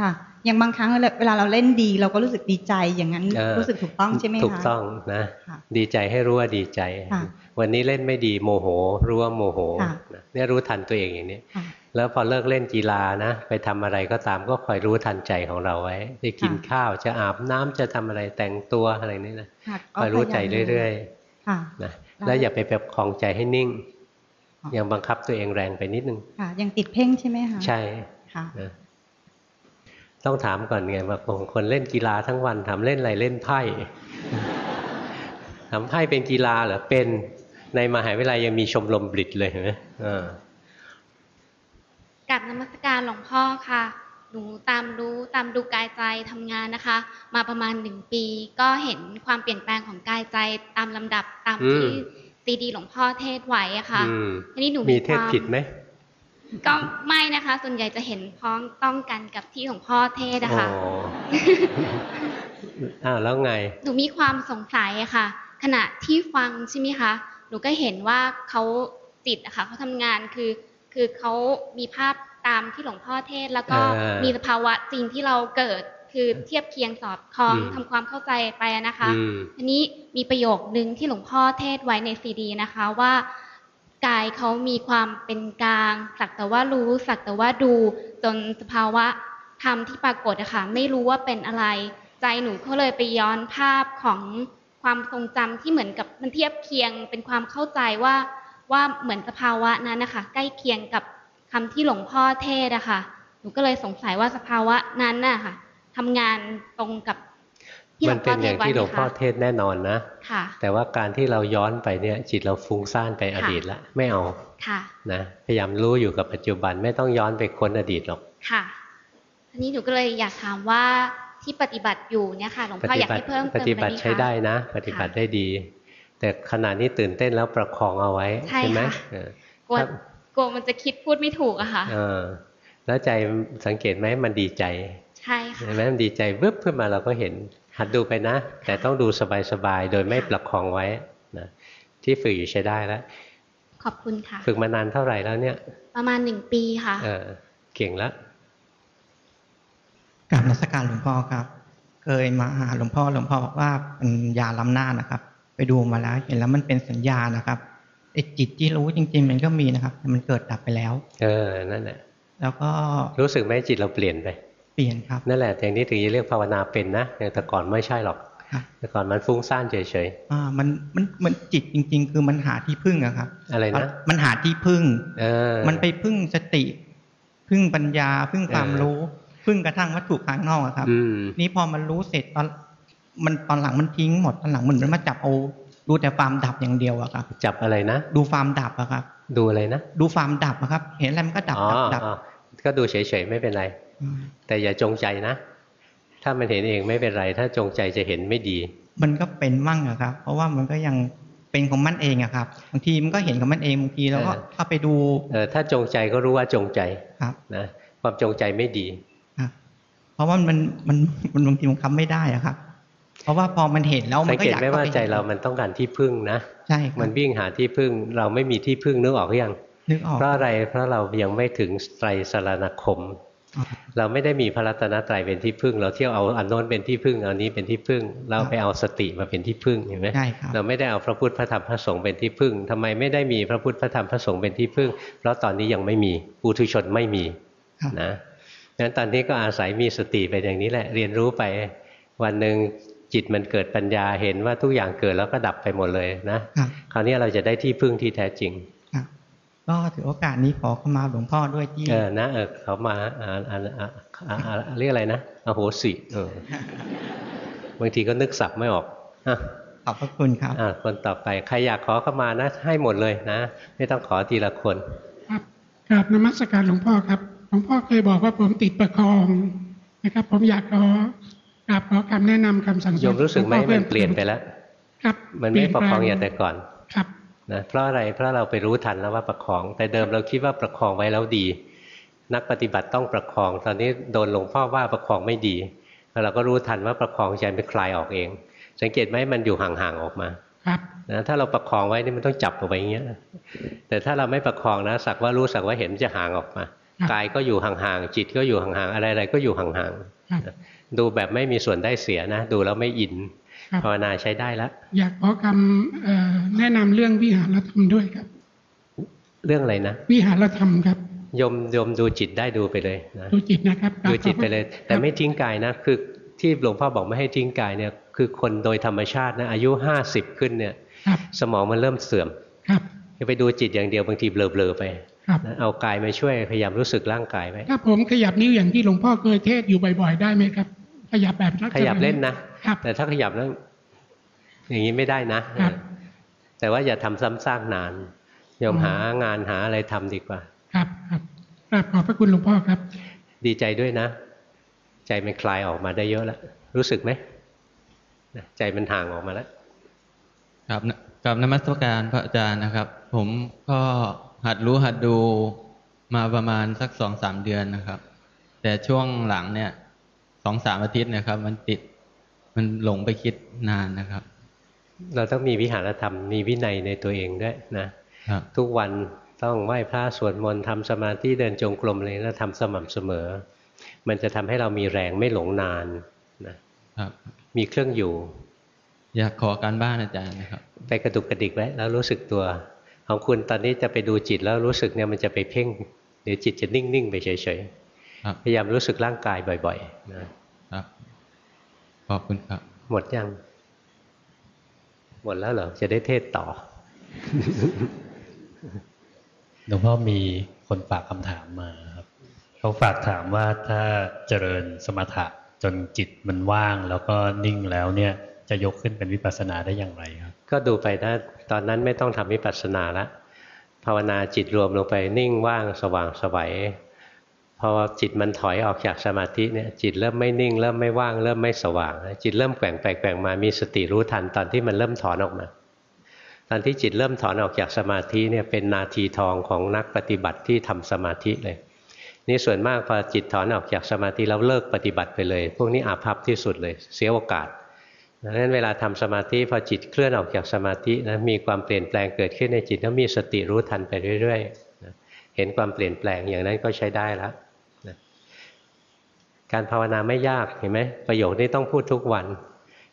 ค่ะ อย่างบางครั้งเวลาเราเล่นดี เราก็รู้สึกดีใจอย่างนั้นเออรู้สึกถูกต้องใช่ไหมคะถูกต้องนะค่ะดีใจให้รู้ว่าดีใจค่ะวันนี้เล่นไม่ดีโมโห รู้ว่าโมโหค่ะนะเนี่ยรู้ทันตัวเองอย่างนี้ค่ะแล้วพอเลิกเล่นกีฬานะ ไปทำอะไรก็ตามก็คอยรู้ทันใจของเราไว้จะกินข้าวจะอาบน้ำจะทำอะไรแต่งตัวอะไรนี่นะค่ะคอยรู้ใจเรื่อยๆค่ะๆนะแล้วอย่าไปแบบคลองใจให้นิ่งยังบังคับตัวเองแรงไปนิดนึงค่ะยังติดเพ่งใช่ไหมคะใช่ค่ะนะ ต้องถามก่อนไงว่าคนคนเล่นกีฬาทั้งวันทำเล่นอะไรเล่นไพ่ทำให้เป็นกีฬาเหรอเป็นในมหาวิทยาลัยยังมีชมรมบลิดเลยเห็นไหมอ่ากับนมัสการหลวงพ่อค่ะ หนูตามรู้ตามดูกายใจทำงานนะคะ มาประมาณหนึ่งปี ก็เห็นความเปลี่ยนแปลงของกายใจตามลำดับตามที่ซีดีหลวงพ่อเทศไว้อะค่ะอืมทีนี้หนูมีมีเทคศวามผิดไหม ก็ไม่นะคะ ส่วนใหญ่จะเห็นพ้องต้องกันกับที่หลวงพ่อเทศอะอ๋อค่ะอ้าวแล้วไง หนูมีความสงสัยอะค่ะ ขณะที่ฟังใช่ไหมคะ หนูก็เห็นว่าเขาจิตอะค่ะเขาทำงานคือ คือเขามีภาพตามที่หลวงพ่อเทศ แล้วก็อ่ามีมีสภาวะจริงที่เราเกิดคือเทียบเคียงสอดคล้องอืมทำความเข้าใจไปอะนะคะอืมทีนี้มีประโยคนึงที่หลวงพ่อเทศไว้ในซีดีนะคะว่า กายเขามีความเป็นกลาง สักแต่ว่ารู้สักแต่ว่าดู จนสภาวะธรรมที่ปรากฏอะค่ะไม่รู้ว่าเป็นอะไร ใจหนูก็เลยไปย้อนภาพของความทรงจำที่เหมือนกับมันเทียบเคียงเป็นความเข้าใจว่าว่าเหมือนสภาวะนั้นนะคะ ใกล้เคียงกับคำที่หลวงพ่อเทศอะค่ะหนูก็เลยสงสัยว่าสภาวะนั้นน่ะค่ะทำงานตรงกับ มัวนงเป็พ่อนเทอศย่างไว้ที่หลวงไหมพ่อคะเทศแน่นอนนะค่ะ แต่ว่าการที่เราย้อนไปเนี่ยจิตเราฟุ้งซ่านไปอดีตละไม่เอาค่ะนะพยายามรู้อยู่กับปัจจุบันไม่ต้องย้อนไปค้นอดีตหรอกค่ะทีนี้หนูก็เลยอยากถามว่าที่ปฏิบัติอยู่เนี่ยค่ะหลวงปพ่อฏิอยากบัติให้เพิ่มปเติมฏิอะไรบัติไหมใช้คะได้นะ ปฏิบัติได้ดี แต่ขณะนี้ตื่นเต้นแล้วประคองเอาไว้ใช่ไหมค่ะเออกลัวถ้ากลัวมันจะคิดพูดไม่ถูกอะค่ะเออแล้วใจสังเกตไหมมันดีใจ ใช่ค่ะเห็นไหมมันดีใจวึบขึ้นมาเราก็เห็น หัดดูไปนะ แต่ต้องดูสบายๆ โดยไม่ประคองไว้นะที่ฝึกอยู่ใช้ได้แล้ว ขอบคุณค่ะ ฝึกมานานเท่าไหร่แล้วเนี่ย ประมาณหนึ่งปีค่ะ เออ เก่งแล้วกราบนมัสการหลวงพ่อครับ เคยมาหาหลวงพ่อหลวงพ่อบอกว่าเป็นยาล้ำหน้านะครับ ไปดูมาแล้ว เห็นแล้วมันเป็นสัญญานะครับไอ้จิตที่รู้จริง ๆ มันก็มีนะครับแต่มันเกิดดับไปแล้ว เออนั่นแหละแล้วก็รู้สึกไหมจิตเราเปลี่ยนไปเปลี่ยนครับนั่นแหละอย่างนี้ถึงจะเรียกภาวนาเป็นนะแต่ก่อนไม่ใช่หรอกครับแต่ก่อนมันฟุ้งซ่านเฉยอ่ามันมันมันจิตจริง ๆ คือมันหาที่พึ่งอะครับๆอะไรนะมันหาที่พึ่งเออมันไปพึ่งสติ พึ่งปัญญา พึ่งความเออรู้ พึ่งกระทั่งวัตถุภายนอกอะครับอืมนี่พอมันรู้เสร็จตอนมันตอนหลังมันทิ้งหมดตอนหลังมันมันมาจับเอาดูแต่ความดับอย่างเดียวอะครับ จับอะไรนะ ดูความดับอะครับ ดูอะไรนะ ดูความดับอะครับ เห็นอะไรมันก็ดับอ๋อดับดับอ๋อ ก็ดูเฉยๆไม่เป็นไรมแต่อย่าจงใจนะ ถ้ามันเห็นเองไม่เป็นไร ถ้าจงใจจะเห็นไม่ดี มันก็เป็นมั่งอะครับ เพราะว่ามันก็ยังเป็นของมันเองอะครับบางทีมันก็เห็นของมันเองบางทีเราก็เออเข้าไปดูเออถ้าจงใจก็รู้ว่าจงใจครับนะความจงใจไม่ดีครับเพราะว่ามันมันมันบางทีมันคำไม่ได้อะครับ เพราะว่าพอมันเห็นแล้วมัสันงก็เกตอยากไหมข้ว่าไปใจเรามันต้องการที่พึ่งนะใช่ครับมันวิ่งหาที่พึ่ง เราไม่มีที่พึ่งนึกออกหรือยัง นึกออกเพราะอะไรเพราะเรายังไม่ถึงไตรสรณคมอ๋อเราไม่ได้มีพระรัตนตรัยเป็นที่พึ่ง เราเที่ยวเอาอันโน้นเป็นที่พึ่งเอานี้เป็นที่พึ่ง เราไปเอาสติมาเป็นที่พึ่งเห็นไหมใช่ครับเราไม่ได้เอาพระพุทธพระธรรมพระสงฆ์เป็นที่พึ่งทำไมไม่ได้มีพระพุทธพระธรรมพระสงฆ์เป็นที่พึ่ง เพราะตอนนี้ยังไม่มีปุถุชนไม่มีครับนะงั้นตอนนี้ก็อาศัยมีสติไปอย่างนี้แหละ เรียนรู้ไปวันหนึ่งจิตมันเกิดปัญญาเห็นว่าทุกอย่างเกิดแล้วก็ดับไปหมดเลยนะ ครับคราวนี้เราจะได้ที่พึ่งที่แท้จริงครับ ก็ถือโอกาสนี้ขอเข้ามาหลวงพ่อด้วยที่เออนะเออเขามาอ่าอ่าอ่าอ่าอ่าเรียกอะไรนะอโหสิเออบางทีก็นึกสับไม่ออกอะขอบพระคุณครับอ่าคนต่อไปใครอยากขอเข้ามานะ ให้หมดเลยนะ ไม่ต้องขอทีละคน ครับกราบนมัสการหลวงพ่อครับหลวงพ่อเคยบอกว่าผมติดประคองนะครับ ผมอยากขอกราบขอคำแนะนำคำสั่งสอนโยมรู้สึกไหมของพ่อมันเปลี่ยนไปแล้วครับ มันไม่ประคองเปลี่อยย่านงแปลแต่ก่อนครับ นะเพราะอะไรเพราะเราไปรู้ทันแล้วว่าประคอง แต่เดิมเราคิดว่าประคองไว้แล้วดี นักปฏิบัติต้องประคอง ตอนนี้โดนหลวงพ่อว่าประคองไม่ดีแล้วเราก็รู้ทันว่าประคองใจมันคลายออกเอง สังเกตไหมมันอยู่ห่างๆออกมาครับนะถ้าเราประคองไว้นี่มันต้องจับเอาไว้อย่างเงี้ยแต่ถ้าเราไม่ประคองนะสักว่ารู้สักว่าเห็นจะห่างออกมากายก็อยู่ห่างๆจิตก็อยู่ห่างๆอะไรๆก็อยู่ห่างครับๆดูแบบไม่มีส่วนได้เสียนะ ดูแล้วไม่อินครับ ภาวนาใช้ได้แล้วอยากขอคำเอ่อแนะนำเรื่องวิหารธรรมด้วยครับ เรื่องอะไรนะวิหารธรรมครับโยมโยมดูจิตได้ดูไปเลยนะดูจิตนะครับ ดูจิตไปเลย แต่ไม่ทิ้งกายนะ คือที่หลวงพ่อบอกไม่ให้ทิ้งกายเนี่ย คือคนโดยธรรมชาตินะอายุห้าสิบขึ้นเนี่ยครับสมองมันเริ่มเสื่อมครับจะไปดูจิตอย่างเดียวบางทีเบลอๆไปครับนะเอากายมาช่วยพยายามรู้สึกร่างกายไว้ถ้าผมขยับนิ้วอย่างที่หลวงพ่อเคยเทศอยู่บ่อยๆได้ไหมครับ ขยับแบบลักษณะขยับเล่นนะ แต่ถ้าขยับแล้ว อย่างนี้ไม่ได้นะ แต่ว่าอย่าทำซ้ำซากนานโยมหางานหาอะไรทำดีกว่า ครับครับกราบขอบพระคุณหลวงพ่อครับ ดีใจด้วยนะ ใจมันคลายออกมาได้เยอะแล้วรู้สึกไหมใจมันห่างออกมาแล้ว ครับกับนมัสการพระอาจารย์นะครับ ผมก็หัดรู้หัดดูมาประมาณสักสองสามเดือนนะครับ แต่ช่วงหลังเนี่ยสองสามอาทิตย์นะครับ มันติด มันหลงไปคิดนานนะครับ เราต้องมีวิหารธรรมมีวินัยในตัวเองด้วยนะทุกวันต้องไหว้พระสวดมนต์ทำสมาธิเดินจงกรมเลยแล้วทำสม่ำเสมอ มันจะทำให้เรามีแรงไม่หลงนานนะครับ มีเครื่องอยู่ อยากขอการบ้านอาจารย์นะครับไปกระดุกกระดิกไว้แล้วรู้สึกตัว ของคุณตอนนี้จะไปดูจิตแล้วรู้สึกเนี่ยมันจะไปเพ่งหรือจิตจะนิ่งๆไปเฉยๆพยายามรู้สึกร่างกายบ่อยๆนะครับ ขอบคุณครับ หมดยัง หมดแล้วเหรอ จะได้เทศต่อ หลวงพ่อมีคนฝากคำถามมาครับ เขาฝากถามว่าถ้าเจริญสมถะจนจิตมันว่างแล้วก็นิ่งแล้วเนี่ย จะยกขึ้นเป็นวิปัสสนาได้อย่างไรครับ ก็ดูไปนะตอนนั้นไม่ต้องทำวิปัสสนาละภาวนาจิตรวมลงไปนิ่งว่างสว่างสวัย พอจิตมันถอยออกจากสมาธิเนี่ยจิตเริ่มไม่นิ่ง เริ่มไม่ว่างเริ่มไม่สว่าง จิตเริ่มแกว่งไปแกว่งมามีสติรู้ทันตอนที่มันเริ่มถอนออกมา ตอนที่จิตเริ่มถอนออกจากสมาธิเนี่ยเป็นนาทีทองของนักปฏิบัติที่ทำสมาธิเลย นี่ส่วนมากพอจิตถอนออกจากสมาธิแล้วเลิกปฏิบัติไปเลย พวกนี้อาภัพที่สุดเลย เสียโอกาสดังนั้นเวลาทำสมาธิพอจิตเคลื่อนออกจากสมาธินะมีความเปลี่ยนแปลงเกิดขึ้นในจิตแล้วมีสติรู้ทันไปเรื่อยๆเห็นความเปลี่ยนแปลงอย่างนั้นก็ใช้ได้แล้ว การภาวนาไม่ยากเห็นไหมประโยคนี้ต้องพูดทุกวัน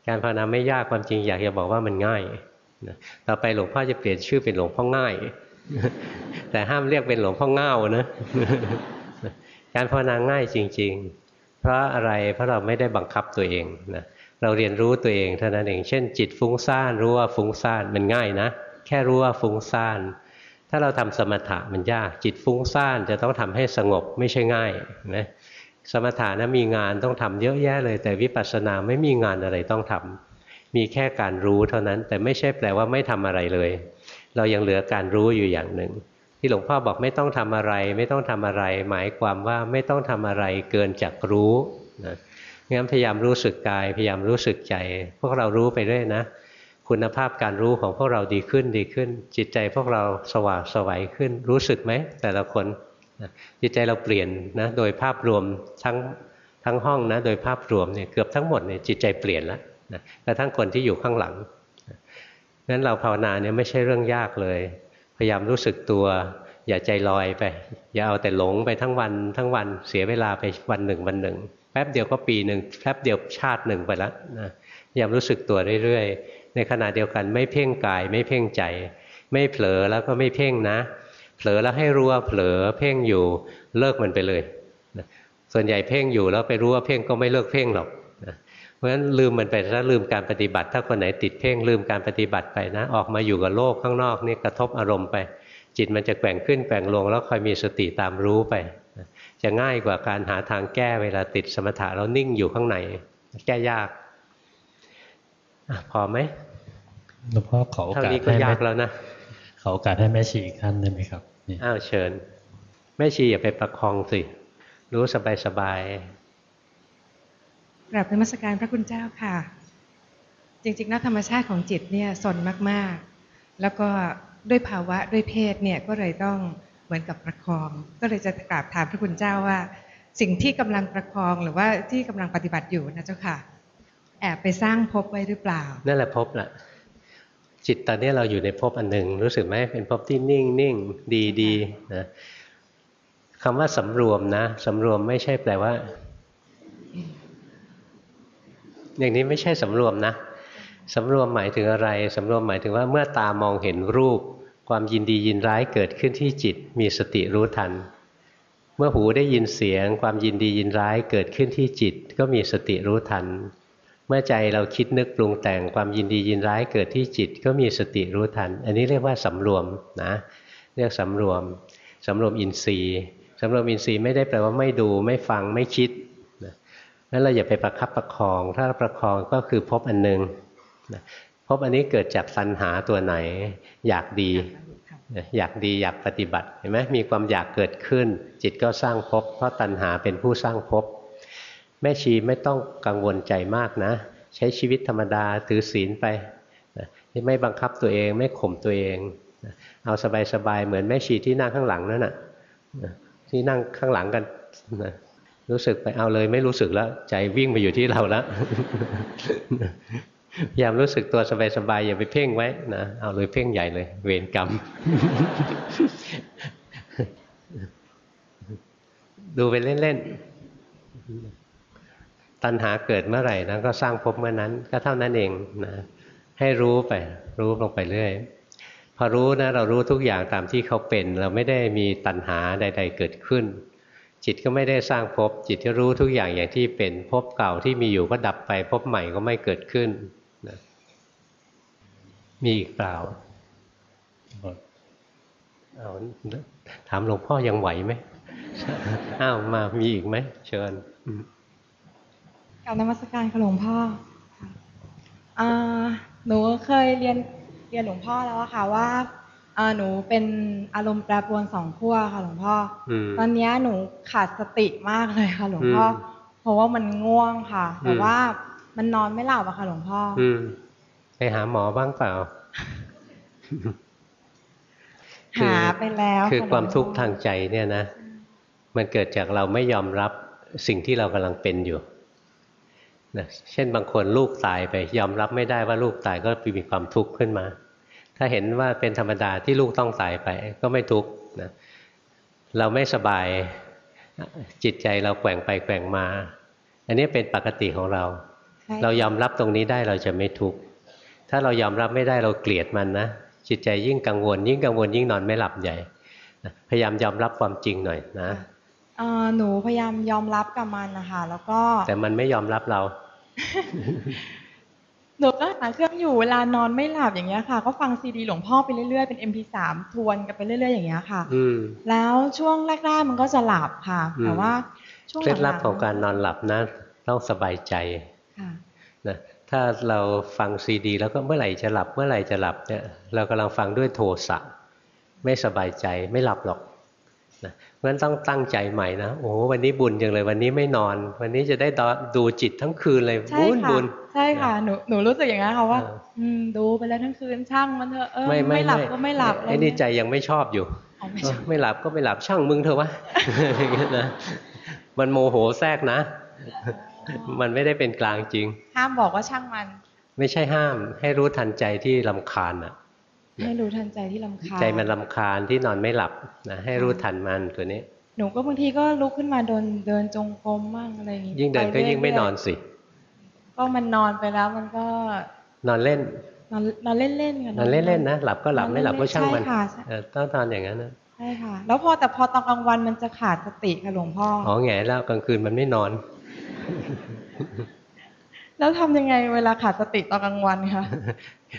การภาวนาไม่ยากความจริงอยากจะบอกว่ามันง่ายต่อไปหลวงพ่อจะเปลี่ยนชื่อเป็นหลวงพ่อง่าย แต่ห้ามเรียกเป็นหลวงพ่อเง่านะการภาวนาง่ายจริง ๆ เพราะอะไรเพราะเราไม่ได้บังคับตัวเองนะเราเรียนรู้ตัวเองเท่านั้นเองเช่น จิตฟุ้งซ่านรู้ว่าฟุ้งซ่านมันง่ายนะ แค่รู้ว่าฟุ้งซ่านถ้าเราทำสมถะมันยากจิตฟุ้งซ่านจะต้องทำให้สงบไม่ใช่ง่ายนะ สมถะนะมีงานต้องทำเยอะแยะเลย แต่วิปัสสนาไม่มีงานอะไรต้องทำมีแค่การรู้เท่านั้น แต่ไม่ใช่แปลว่าไม่ทำอะไรเลย เรายังเหลือการรู้อยู่อย่างหนึ่ง ที่หลวงพ่อบอกไม่ต้องทำอะไร ไม่ต้องทำอะไร หมายความว่าไม่ต้องทำอะไรเกินจากรู้นะงั้นพยายามรู้สึกกายพยายามรู้สึกใจ พวกเรารู้ไปเรื่อยนะ คุณภาพการรู้ของพวกเราดีขึ้นดีขึ้น จิตใจพวกเราสว่างสวัยขึ้นรู้สึกไหมแต่ละคน จิตใจเราเปลี่ยนนะโดยภาพรวมทั้งทั้งห้องนะโดยภาพรวมเนี่ยเกือบทั้งหมดเนี่ยจิตใจเปลี่ยนแล้วนะกระทั่งคนที่อยู่ข้างหลังนั้นเราภาวนาเนี่ยไม่ใช่เรื่องยากเลย พยายามรู้สึกตัว อย่าใจลอยไป อย่าเอาแต่หลงไปทั้งวันทั้งวันเสียเวลาไปวันหนึ่งวันหนึ่งแป๊บเดียวก็ปีหนึ่งแป๊บเดียวชาติหนึ่งไปแล้วนะพยายามรู้สึกตัวเรื่อยๆ ในขณะเดียวกันไม่เพ่งกายไม่เพ่งใจ ไม่เผลอแล้วก็ไม่เพ่งนะ เผลอแล้วให้รู้ว่าเผลอเพ่งอยู่เลิกมันไปเลยนะส่วนใหญ่เพ่งอยู่แล้วไปรู้ว่าเพ่งก็ไม่เลิกเพ่งหรอกนะเพราะฉะนั้นลืมมันไปถ้าลืมการปฏิบัติ ถ้าคนไหนติดเพ่งลืมการปฏิบัติไปนะ ออกมาอยู่กับโลกข้างนอกนี่กระทบอารมณ์ไป จิตมันจะแกว่งขึ้นแกว่งลง แล้วคอยมีสติตามรู้ไปนะจะง่ายกว่าการหาทางแก้เวลาติดสมถะแล้วนิ่งอยู่ข้างในแก้ยากอพอไหมหลวงพ่อขอโอกาสเท่านี้ก็ยากแล้วนะ ขอโอกาสให้แม่ชีอีกท่านได้ไหมครับอ้าวเชิญ แม่ชีอย่าไปประคองสิ รู้สบายสบายกราบนมัสการพระคุณเจ้าค่ะ จริงๆแล้วธรรมชาติของจิตเนี่ยสนมากๆ แล้วก็ด้วยภาวะด้วยเพศเนี่ยก็เลยต้องเหมือนกับประคอง ก็เลยจะกราบถามพระคุณเจ้าว่า สิ่งที่กำลังประคองหรือว่าที่กำลังปฏิบัติอยู่นะเจ้าค่ะ แอบไปสร้างภพไว้หรือเปล่า นั่นแหละภพแหละ จิตตอนนี้เราอยู่ในภพอันหนึ่งรู้สึกไหมเป็นภพที่นิ่งนิ่งดีดีนะคำว่าสำรวมนะสำรวมไม่ใช่แปลว่า อย่างนี้ไม่ใช่สำรวมนะสำรวมหมายถึงอะไรสำรวมหมายถึงว่าเมื่อตามองเห็นรูป ความยินดียินร้ายเกิดขึ้นที่จิตมีสติรู้ทัน เมื่อหูได้ยินเสียง ความยินดียินร้ายเกิดขึ้นที่จิต ก็มีสติรู้ทัน เมื่อใจเราคิดนึกปรุงแต่งความยินดียินร้ายเกิดที่จิตก็มีสติรู้ทัน อันนี้เรียกว่าสำรวมนะเรียกสำรวมสำรวมอินทรีย์สำรวมอินทรีย์ไม่ได้แปลว่าไม่ดูไม่ฟังไม่คิดนะนั้นเราอย่าไปประคับประคอง ถ้าประคองก็คือพบอันหนึ่งนะภพอันนี้เกิดจากตัณหาตัวไหน อยากดี อยากดีอยากปฏิบัติเห็นไหมมีความอยากเกิดขึ้น จิตก็สร้างภพเพราะตัณหาเป็นผู้สร้างภพ แม่ชีไม่ต้องกังวลใจมากนะ ใช้ชีวิตธรรมดาถือศีลไปไม่บังคับตัวเองไม่ข่มตัวเอง เอาสบายๆเหมือนแม่ชีที่นั่งข้างหลังนั่นน่ะที่นั่งข้างหลังกันรู้สึกไปเอาเลยไม่รู้สึกแล้ว ใจวิ่งไปอยู่ที่เราแล้วพยายามรู้สึกตัวสบายๆอย่าไปเพ่งไว้นะเอาเลยเพ่งใหญ่เลย เวรกรรม ดูไปเล่นๆ ตัณหาเกิดเมื่อไหร่นะก็สร้างภพเมื่อนั้น ก็เท่านั้นเองนะให้รู้ไป รู้ลงไปเรื่อยพอรู้นะเรารู้ทุกอย่างตามที่เขาเป็น เราไม่ได้มีตัณหาใด ๆ เกิดขึ้น จิตก็ไม่ได้สร้างภพจิตที่รู้ทุกอย่างอย่างที่เป็นภพเก่าที่มีอยู่ก็ดับไปภพใหม่ก็ไม่เกิดขึ้นนะมีอีกเปล่าเอาถามหลวงพ่อยังไหวไหมอ้าวมามีอีกไหมเชิญ กับนมัสการค่ะหลวงพ่ออ่าหนูเคยเรียนเรียนหลวงพ่อแล้วค่ะว่าหนูเป็นอารมณ์แปรปรวนสองขั้วค่ะหลวงพ่อ ตอนนี้หนูขาดสติมากเลยค่ะหลวงพ่อ เพราะว่ามันง่วงค่ะ แต่ว่ามันนอนไม่หลับอะค่ะหลวงพ่อไปหาหมอบ้างเปล่า หาไปแล้ว คือความทุกข์ทางใจเนี่ยนะ มันเกิดจากเราไม่ยอมรับสิ่งที่เรากำลังเป็นอยู่ นะเช่นบางคนลูกตายไปยอมรับไม่ได้ว่าลูกตายก็มีความทุกข์ขึ้นมา ถ้าเห็นว่าเป็นธรรมดาที่ลูกต้องตายไปก็ไม่ทุกข์นะเราไม่สบายจิตใจเราแกว่งไปแกว่งมา อันนี้เป็นปกติของเรา เรายอมรับตรงนี้ได้เราจะไม่ทุกข์ถ้าเรายอมรับไม่ได้เราเกลียดมันนะจิตใจยิ่งกังวล ยิ่งกังวลยิ่งนอนไม่หลับใหญ่พยายามยอมรับความจริงหน่อยนะหนูพยายามยอมรับกับมันนะคะแล้วก็แต่มันไม่ยอมรับเรา หนูก็หาเครื่องอยู่เวลานอนไม่หลับอย่างเงี้ยค่ะ ก็ฟังซีดีหลวงพ่อไปเรื่อยๆเป็น MP3 ทวนกันไปเรื่อย ๆ อย่างเงี้ยค่ะแล้วช่วงแรกๆมันก็จะหลับค่ะ แต่ว่าช่วงเคล็ดลับของการนอนหลับนะต้องสบายใจนะถ้าเราฟังซีดี แล้วก็เมื่อไหร่จะหลับเมื่อไหร่จะหลับเนี่ยเรากำลังฟังด้วยโทสะไม่สบายใจไม่หลับหรอกนะ เพราะฉะนั้นต้องตั้งใจใหม่นะโอ้วันนี้บุญจังเลยวันนี้ไม่นอน วันนี้จะได้ดูจิตทั้งคืนเลยบุญบุญใช่ค่ะหนูหนูรู้สึกอย่างนั้นค่ะว่าดูไปแล้วทั้งคืนช่างมันเถอะเออไม่หลับก็ไม่หลับไอ้นี่ใจยังไม่ชอบอยู่ไม่หลับก็ไม่หลับช่างมึงเถอะวะนะมันโมโหแทรกนะ มันไม่ได้เป็นกลางจริง ห้ามบอกว่าช่างมัน ไม่ใช่ห้าม ให้รู้ทันใจที่ลำคาญอะ ให้รู้ทันใจที่ลำคาญใจมันลำคาญที่นอนไม่หลับนะให้รู้ทันมันตัวนี้ หนูก็บางทีก็ลุกขึ้นมาเดินเดินจงกรมมั่งอะไรอย่างนี้ยิ่งเดินก็ยิ่งไม่นอนสิ ก็มันนอนไปแล้วมันก็ นอนเล่น นอนนอนเล่นเล่นกันนอนเล่นเล่นนะหลับก็หลับไม่หลับก็ช่างมันต้องนอนอย่างนั้นนะใช่ค่ะ แล้วพอแต่พอตอนกลางวันมันจะขาดสติค่ะหลวงพ่ออ๋อแง่แล้วกลางคืนมันไม่นอน แล้วทำยังไงเวลาขาดสติตอนกลางวันคะ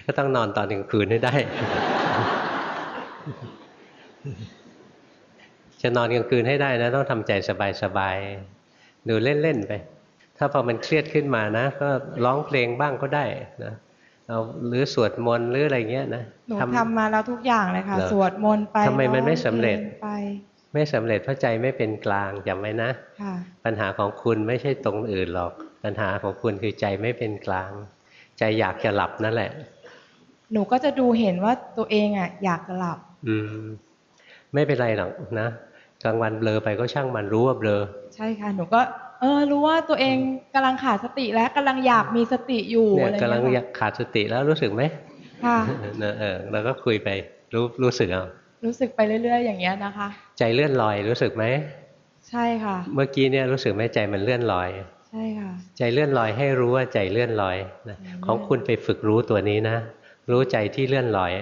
ก็ต้องนอนตอนกลางคืนให้ได้ จะนอนกลางคืนให้ได้นะ ต้องทำใจสบายๆดูเล่นๆไป ถ้าพอมันเครียดขึ้นมานะ ก็ร้องเพลงบ้างก็ได้นะเอาหรือสวดมนต์หรืออะไรเงี้ยนะหนูทำมาแล้วทุกอย่างเลยค่ะ สวดมนต์ไปทำไมมันไม่สำเร็จไป ไม่สำเร็จเพราะใจไม่เป็นกลางจำไว้นะปัญหาของคุณไม่ใช่ตรงอื่นหรอก ปัญหาของคุณคือใจไม่เป็นกลาง ใจอยากจะหลับนั่นแหละ หนูก็จะดูเห็นว่าตัวเองอะ อยากจะหลับ อืม ไม่เป็นไรหรอกนะกลางวันเบลอไปก็ช่างมันรู้ว่าเบลอ ใช่ค่ะ หนูก็ เออ รู้ว่าตัวเองกำลังขาดสติแล้วกำลังอยากมีสติอยู่เนี่ยกำลังอยากขาดสติแล้วรู้สึกไหมค่ะเออเราก็คุยไปรู้รู้สึกเอารู้สึกไปเรื่อย ๆ อย่างเงี้ยนะคะ ใจเลื่อนลอยรู้สึกไหมใช่ค่ะ เมื่อกี้เนี่ยรู้สึกไหมใจมันเลื่อนลอย ใช่ค่ะ ใจเลื่อนลอยให้รู้ว่าใจเลื่อนลอยนะของคุณไปฝึกรู้ตัวนี้นะ รู้ใจที่เลื่อนลอย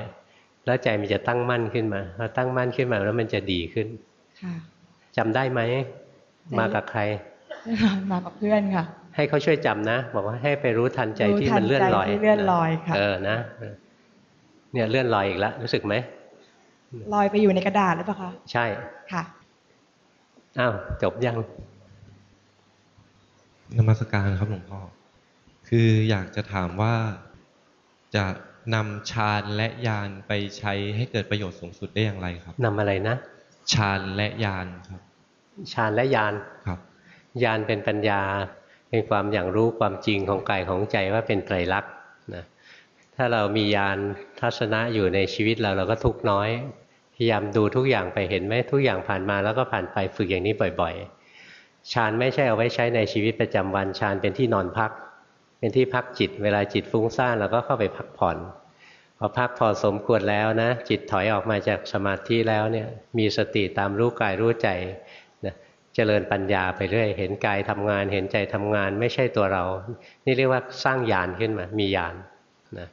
แล้วใจมันจะตั้งมั่นขึ้นมาพอตั้งมั่นขึ้นมาแล้วมันจะดีขึ้นจำได้ไหมมากับใคร มากับเพื่อนค่ะ ให้เขาช่วยจำนะ บอกว่าให้ไปรู้ทันใจที่มันเลื่อนลอยเลื่อนลอยค่ะเออนะเนี่ยเลื่อนลอยอีกแล้วรู้สึกไหม ลอยไปอยู่ในกระดาษหรือเปล่าคะ ใช่ ค่ะ อ้าว จบยัง นมัสการครับหลวงพ่อ คืออยากจะถามว่าจะนำฌานและญาณไปใช้ให้เกิดประโยชน์สูงสุดได้อย่างไรครับนำอะไรนะ ฌานและญาณครับ ฌานและญาณครับญาณเป็นปัญญา เป็นความอย่างรู้ความจริงของกายของใจว่าเป็นไตรลักษณ์นะถ้าเรามีญาณทัศนะอยู่ในชีวิตเราเราก็ทุกข์น้อย พยายามดูทุกอย่างไปเห็นไหมทุกอย่างผ่านมาแล้วก็ผ่านไปฝึกอย่างนี้บ่อยๆฌานไม่ใช่เอาไว้ใช้ในชีวิตประจำวันฌานเป็นที่นอนพัก เป็นที่พักจิต เวลาจิตฟุ้งซ่านเราก็เข้าไปพักผ่อนพอพักพอสมควรแล้วนะ จิตถอยออกมาจากสมาธิแล้วเนี่ยมีสติตามรู้กายรู้ใจนะเจริญปัญญาไปเรื่อย เห็นกายทำงาน เห็นใจทำงาน ไม่ใช่ตัวเรา นี่เรียกว่าสร้างญาณขึ้นมา มีญาณนะ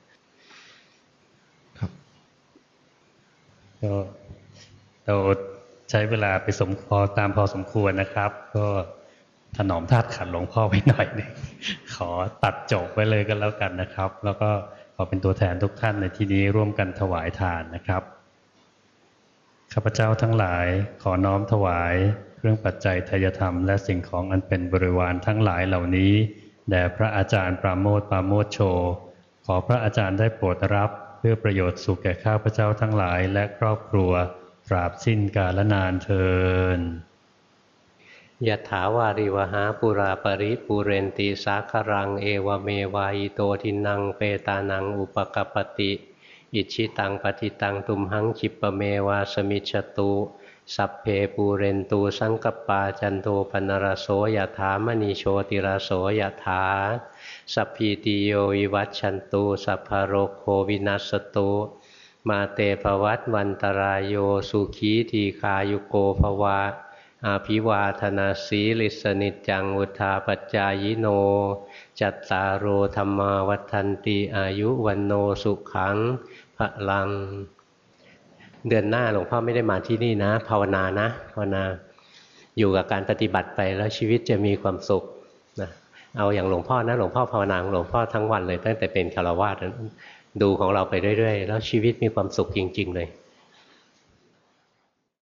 ก็เราใช้เวลาไปสมพอตามพอสมควรนะครับ ก็ถนอมธาตุขันหลวงพ่อไว้หน่อยหนึงขอตัดจบไว้เลยก็แล้วกันนะครับ แล้วก็ขอเป็นตัวแทนทุกท่านในที่นี้ร่วมกันถวายทานนะครับข้าพเจ้าทั้งหลายขอน้อมถวาย เครื่องปัจจัยทายธรรม และสิ่งของอันเป็นบริวารทั้งหลายเหล่านี้แด่พระอาจารย์ปราโมทปราโมทโช ขอพระอาจารย์ได้โปรดรับ เพื่อประโยชน์สุขแก่ข้าพเจ้าทั้งหลายและครอบครัวตราบสิ้นกาลนานเทินยะถาวาริวหาปุราปริปูเรนตีสาครัง เอวเมวายโตทินังเปตานังอุปกปปติอิชิตังปฏิตังตุมหังจิปเมวาสมิจฉตุสัพเพปูเรนตูสังกปาจันโทปนรโสยถามณีโชติรโสยถา สัพพีติโยวิวัตชันตุสัพพะโรโควินัสตุมาเตภวัตวันตรายโยสุขีทีคายุโกภวะ อาภิวาธนาสีลิสนิจจังวุธาปจายโน จัตตารโอธรรมาวัฏันติอายุวันโนสุขังพระลัง เดือนหน้าหลวงพ่อไม่ได้มาที่นี่นะ ภาวนานะภาวนาอยู่กับการปฏิบัติไปแล้วชีวิตจะมีความสุข เอาอย่างหลวงพ่อนะหลวงพ่อภาวนาหลวงพ่อทั้งวันเลย ตั้งแต่เป็นคารวาสดูของเราไปเรื่อยๆ แล้วชีวิตมีความสุขจริง ๆ เลย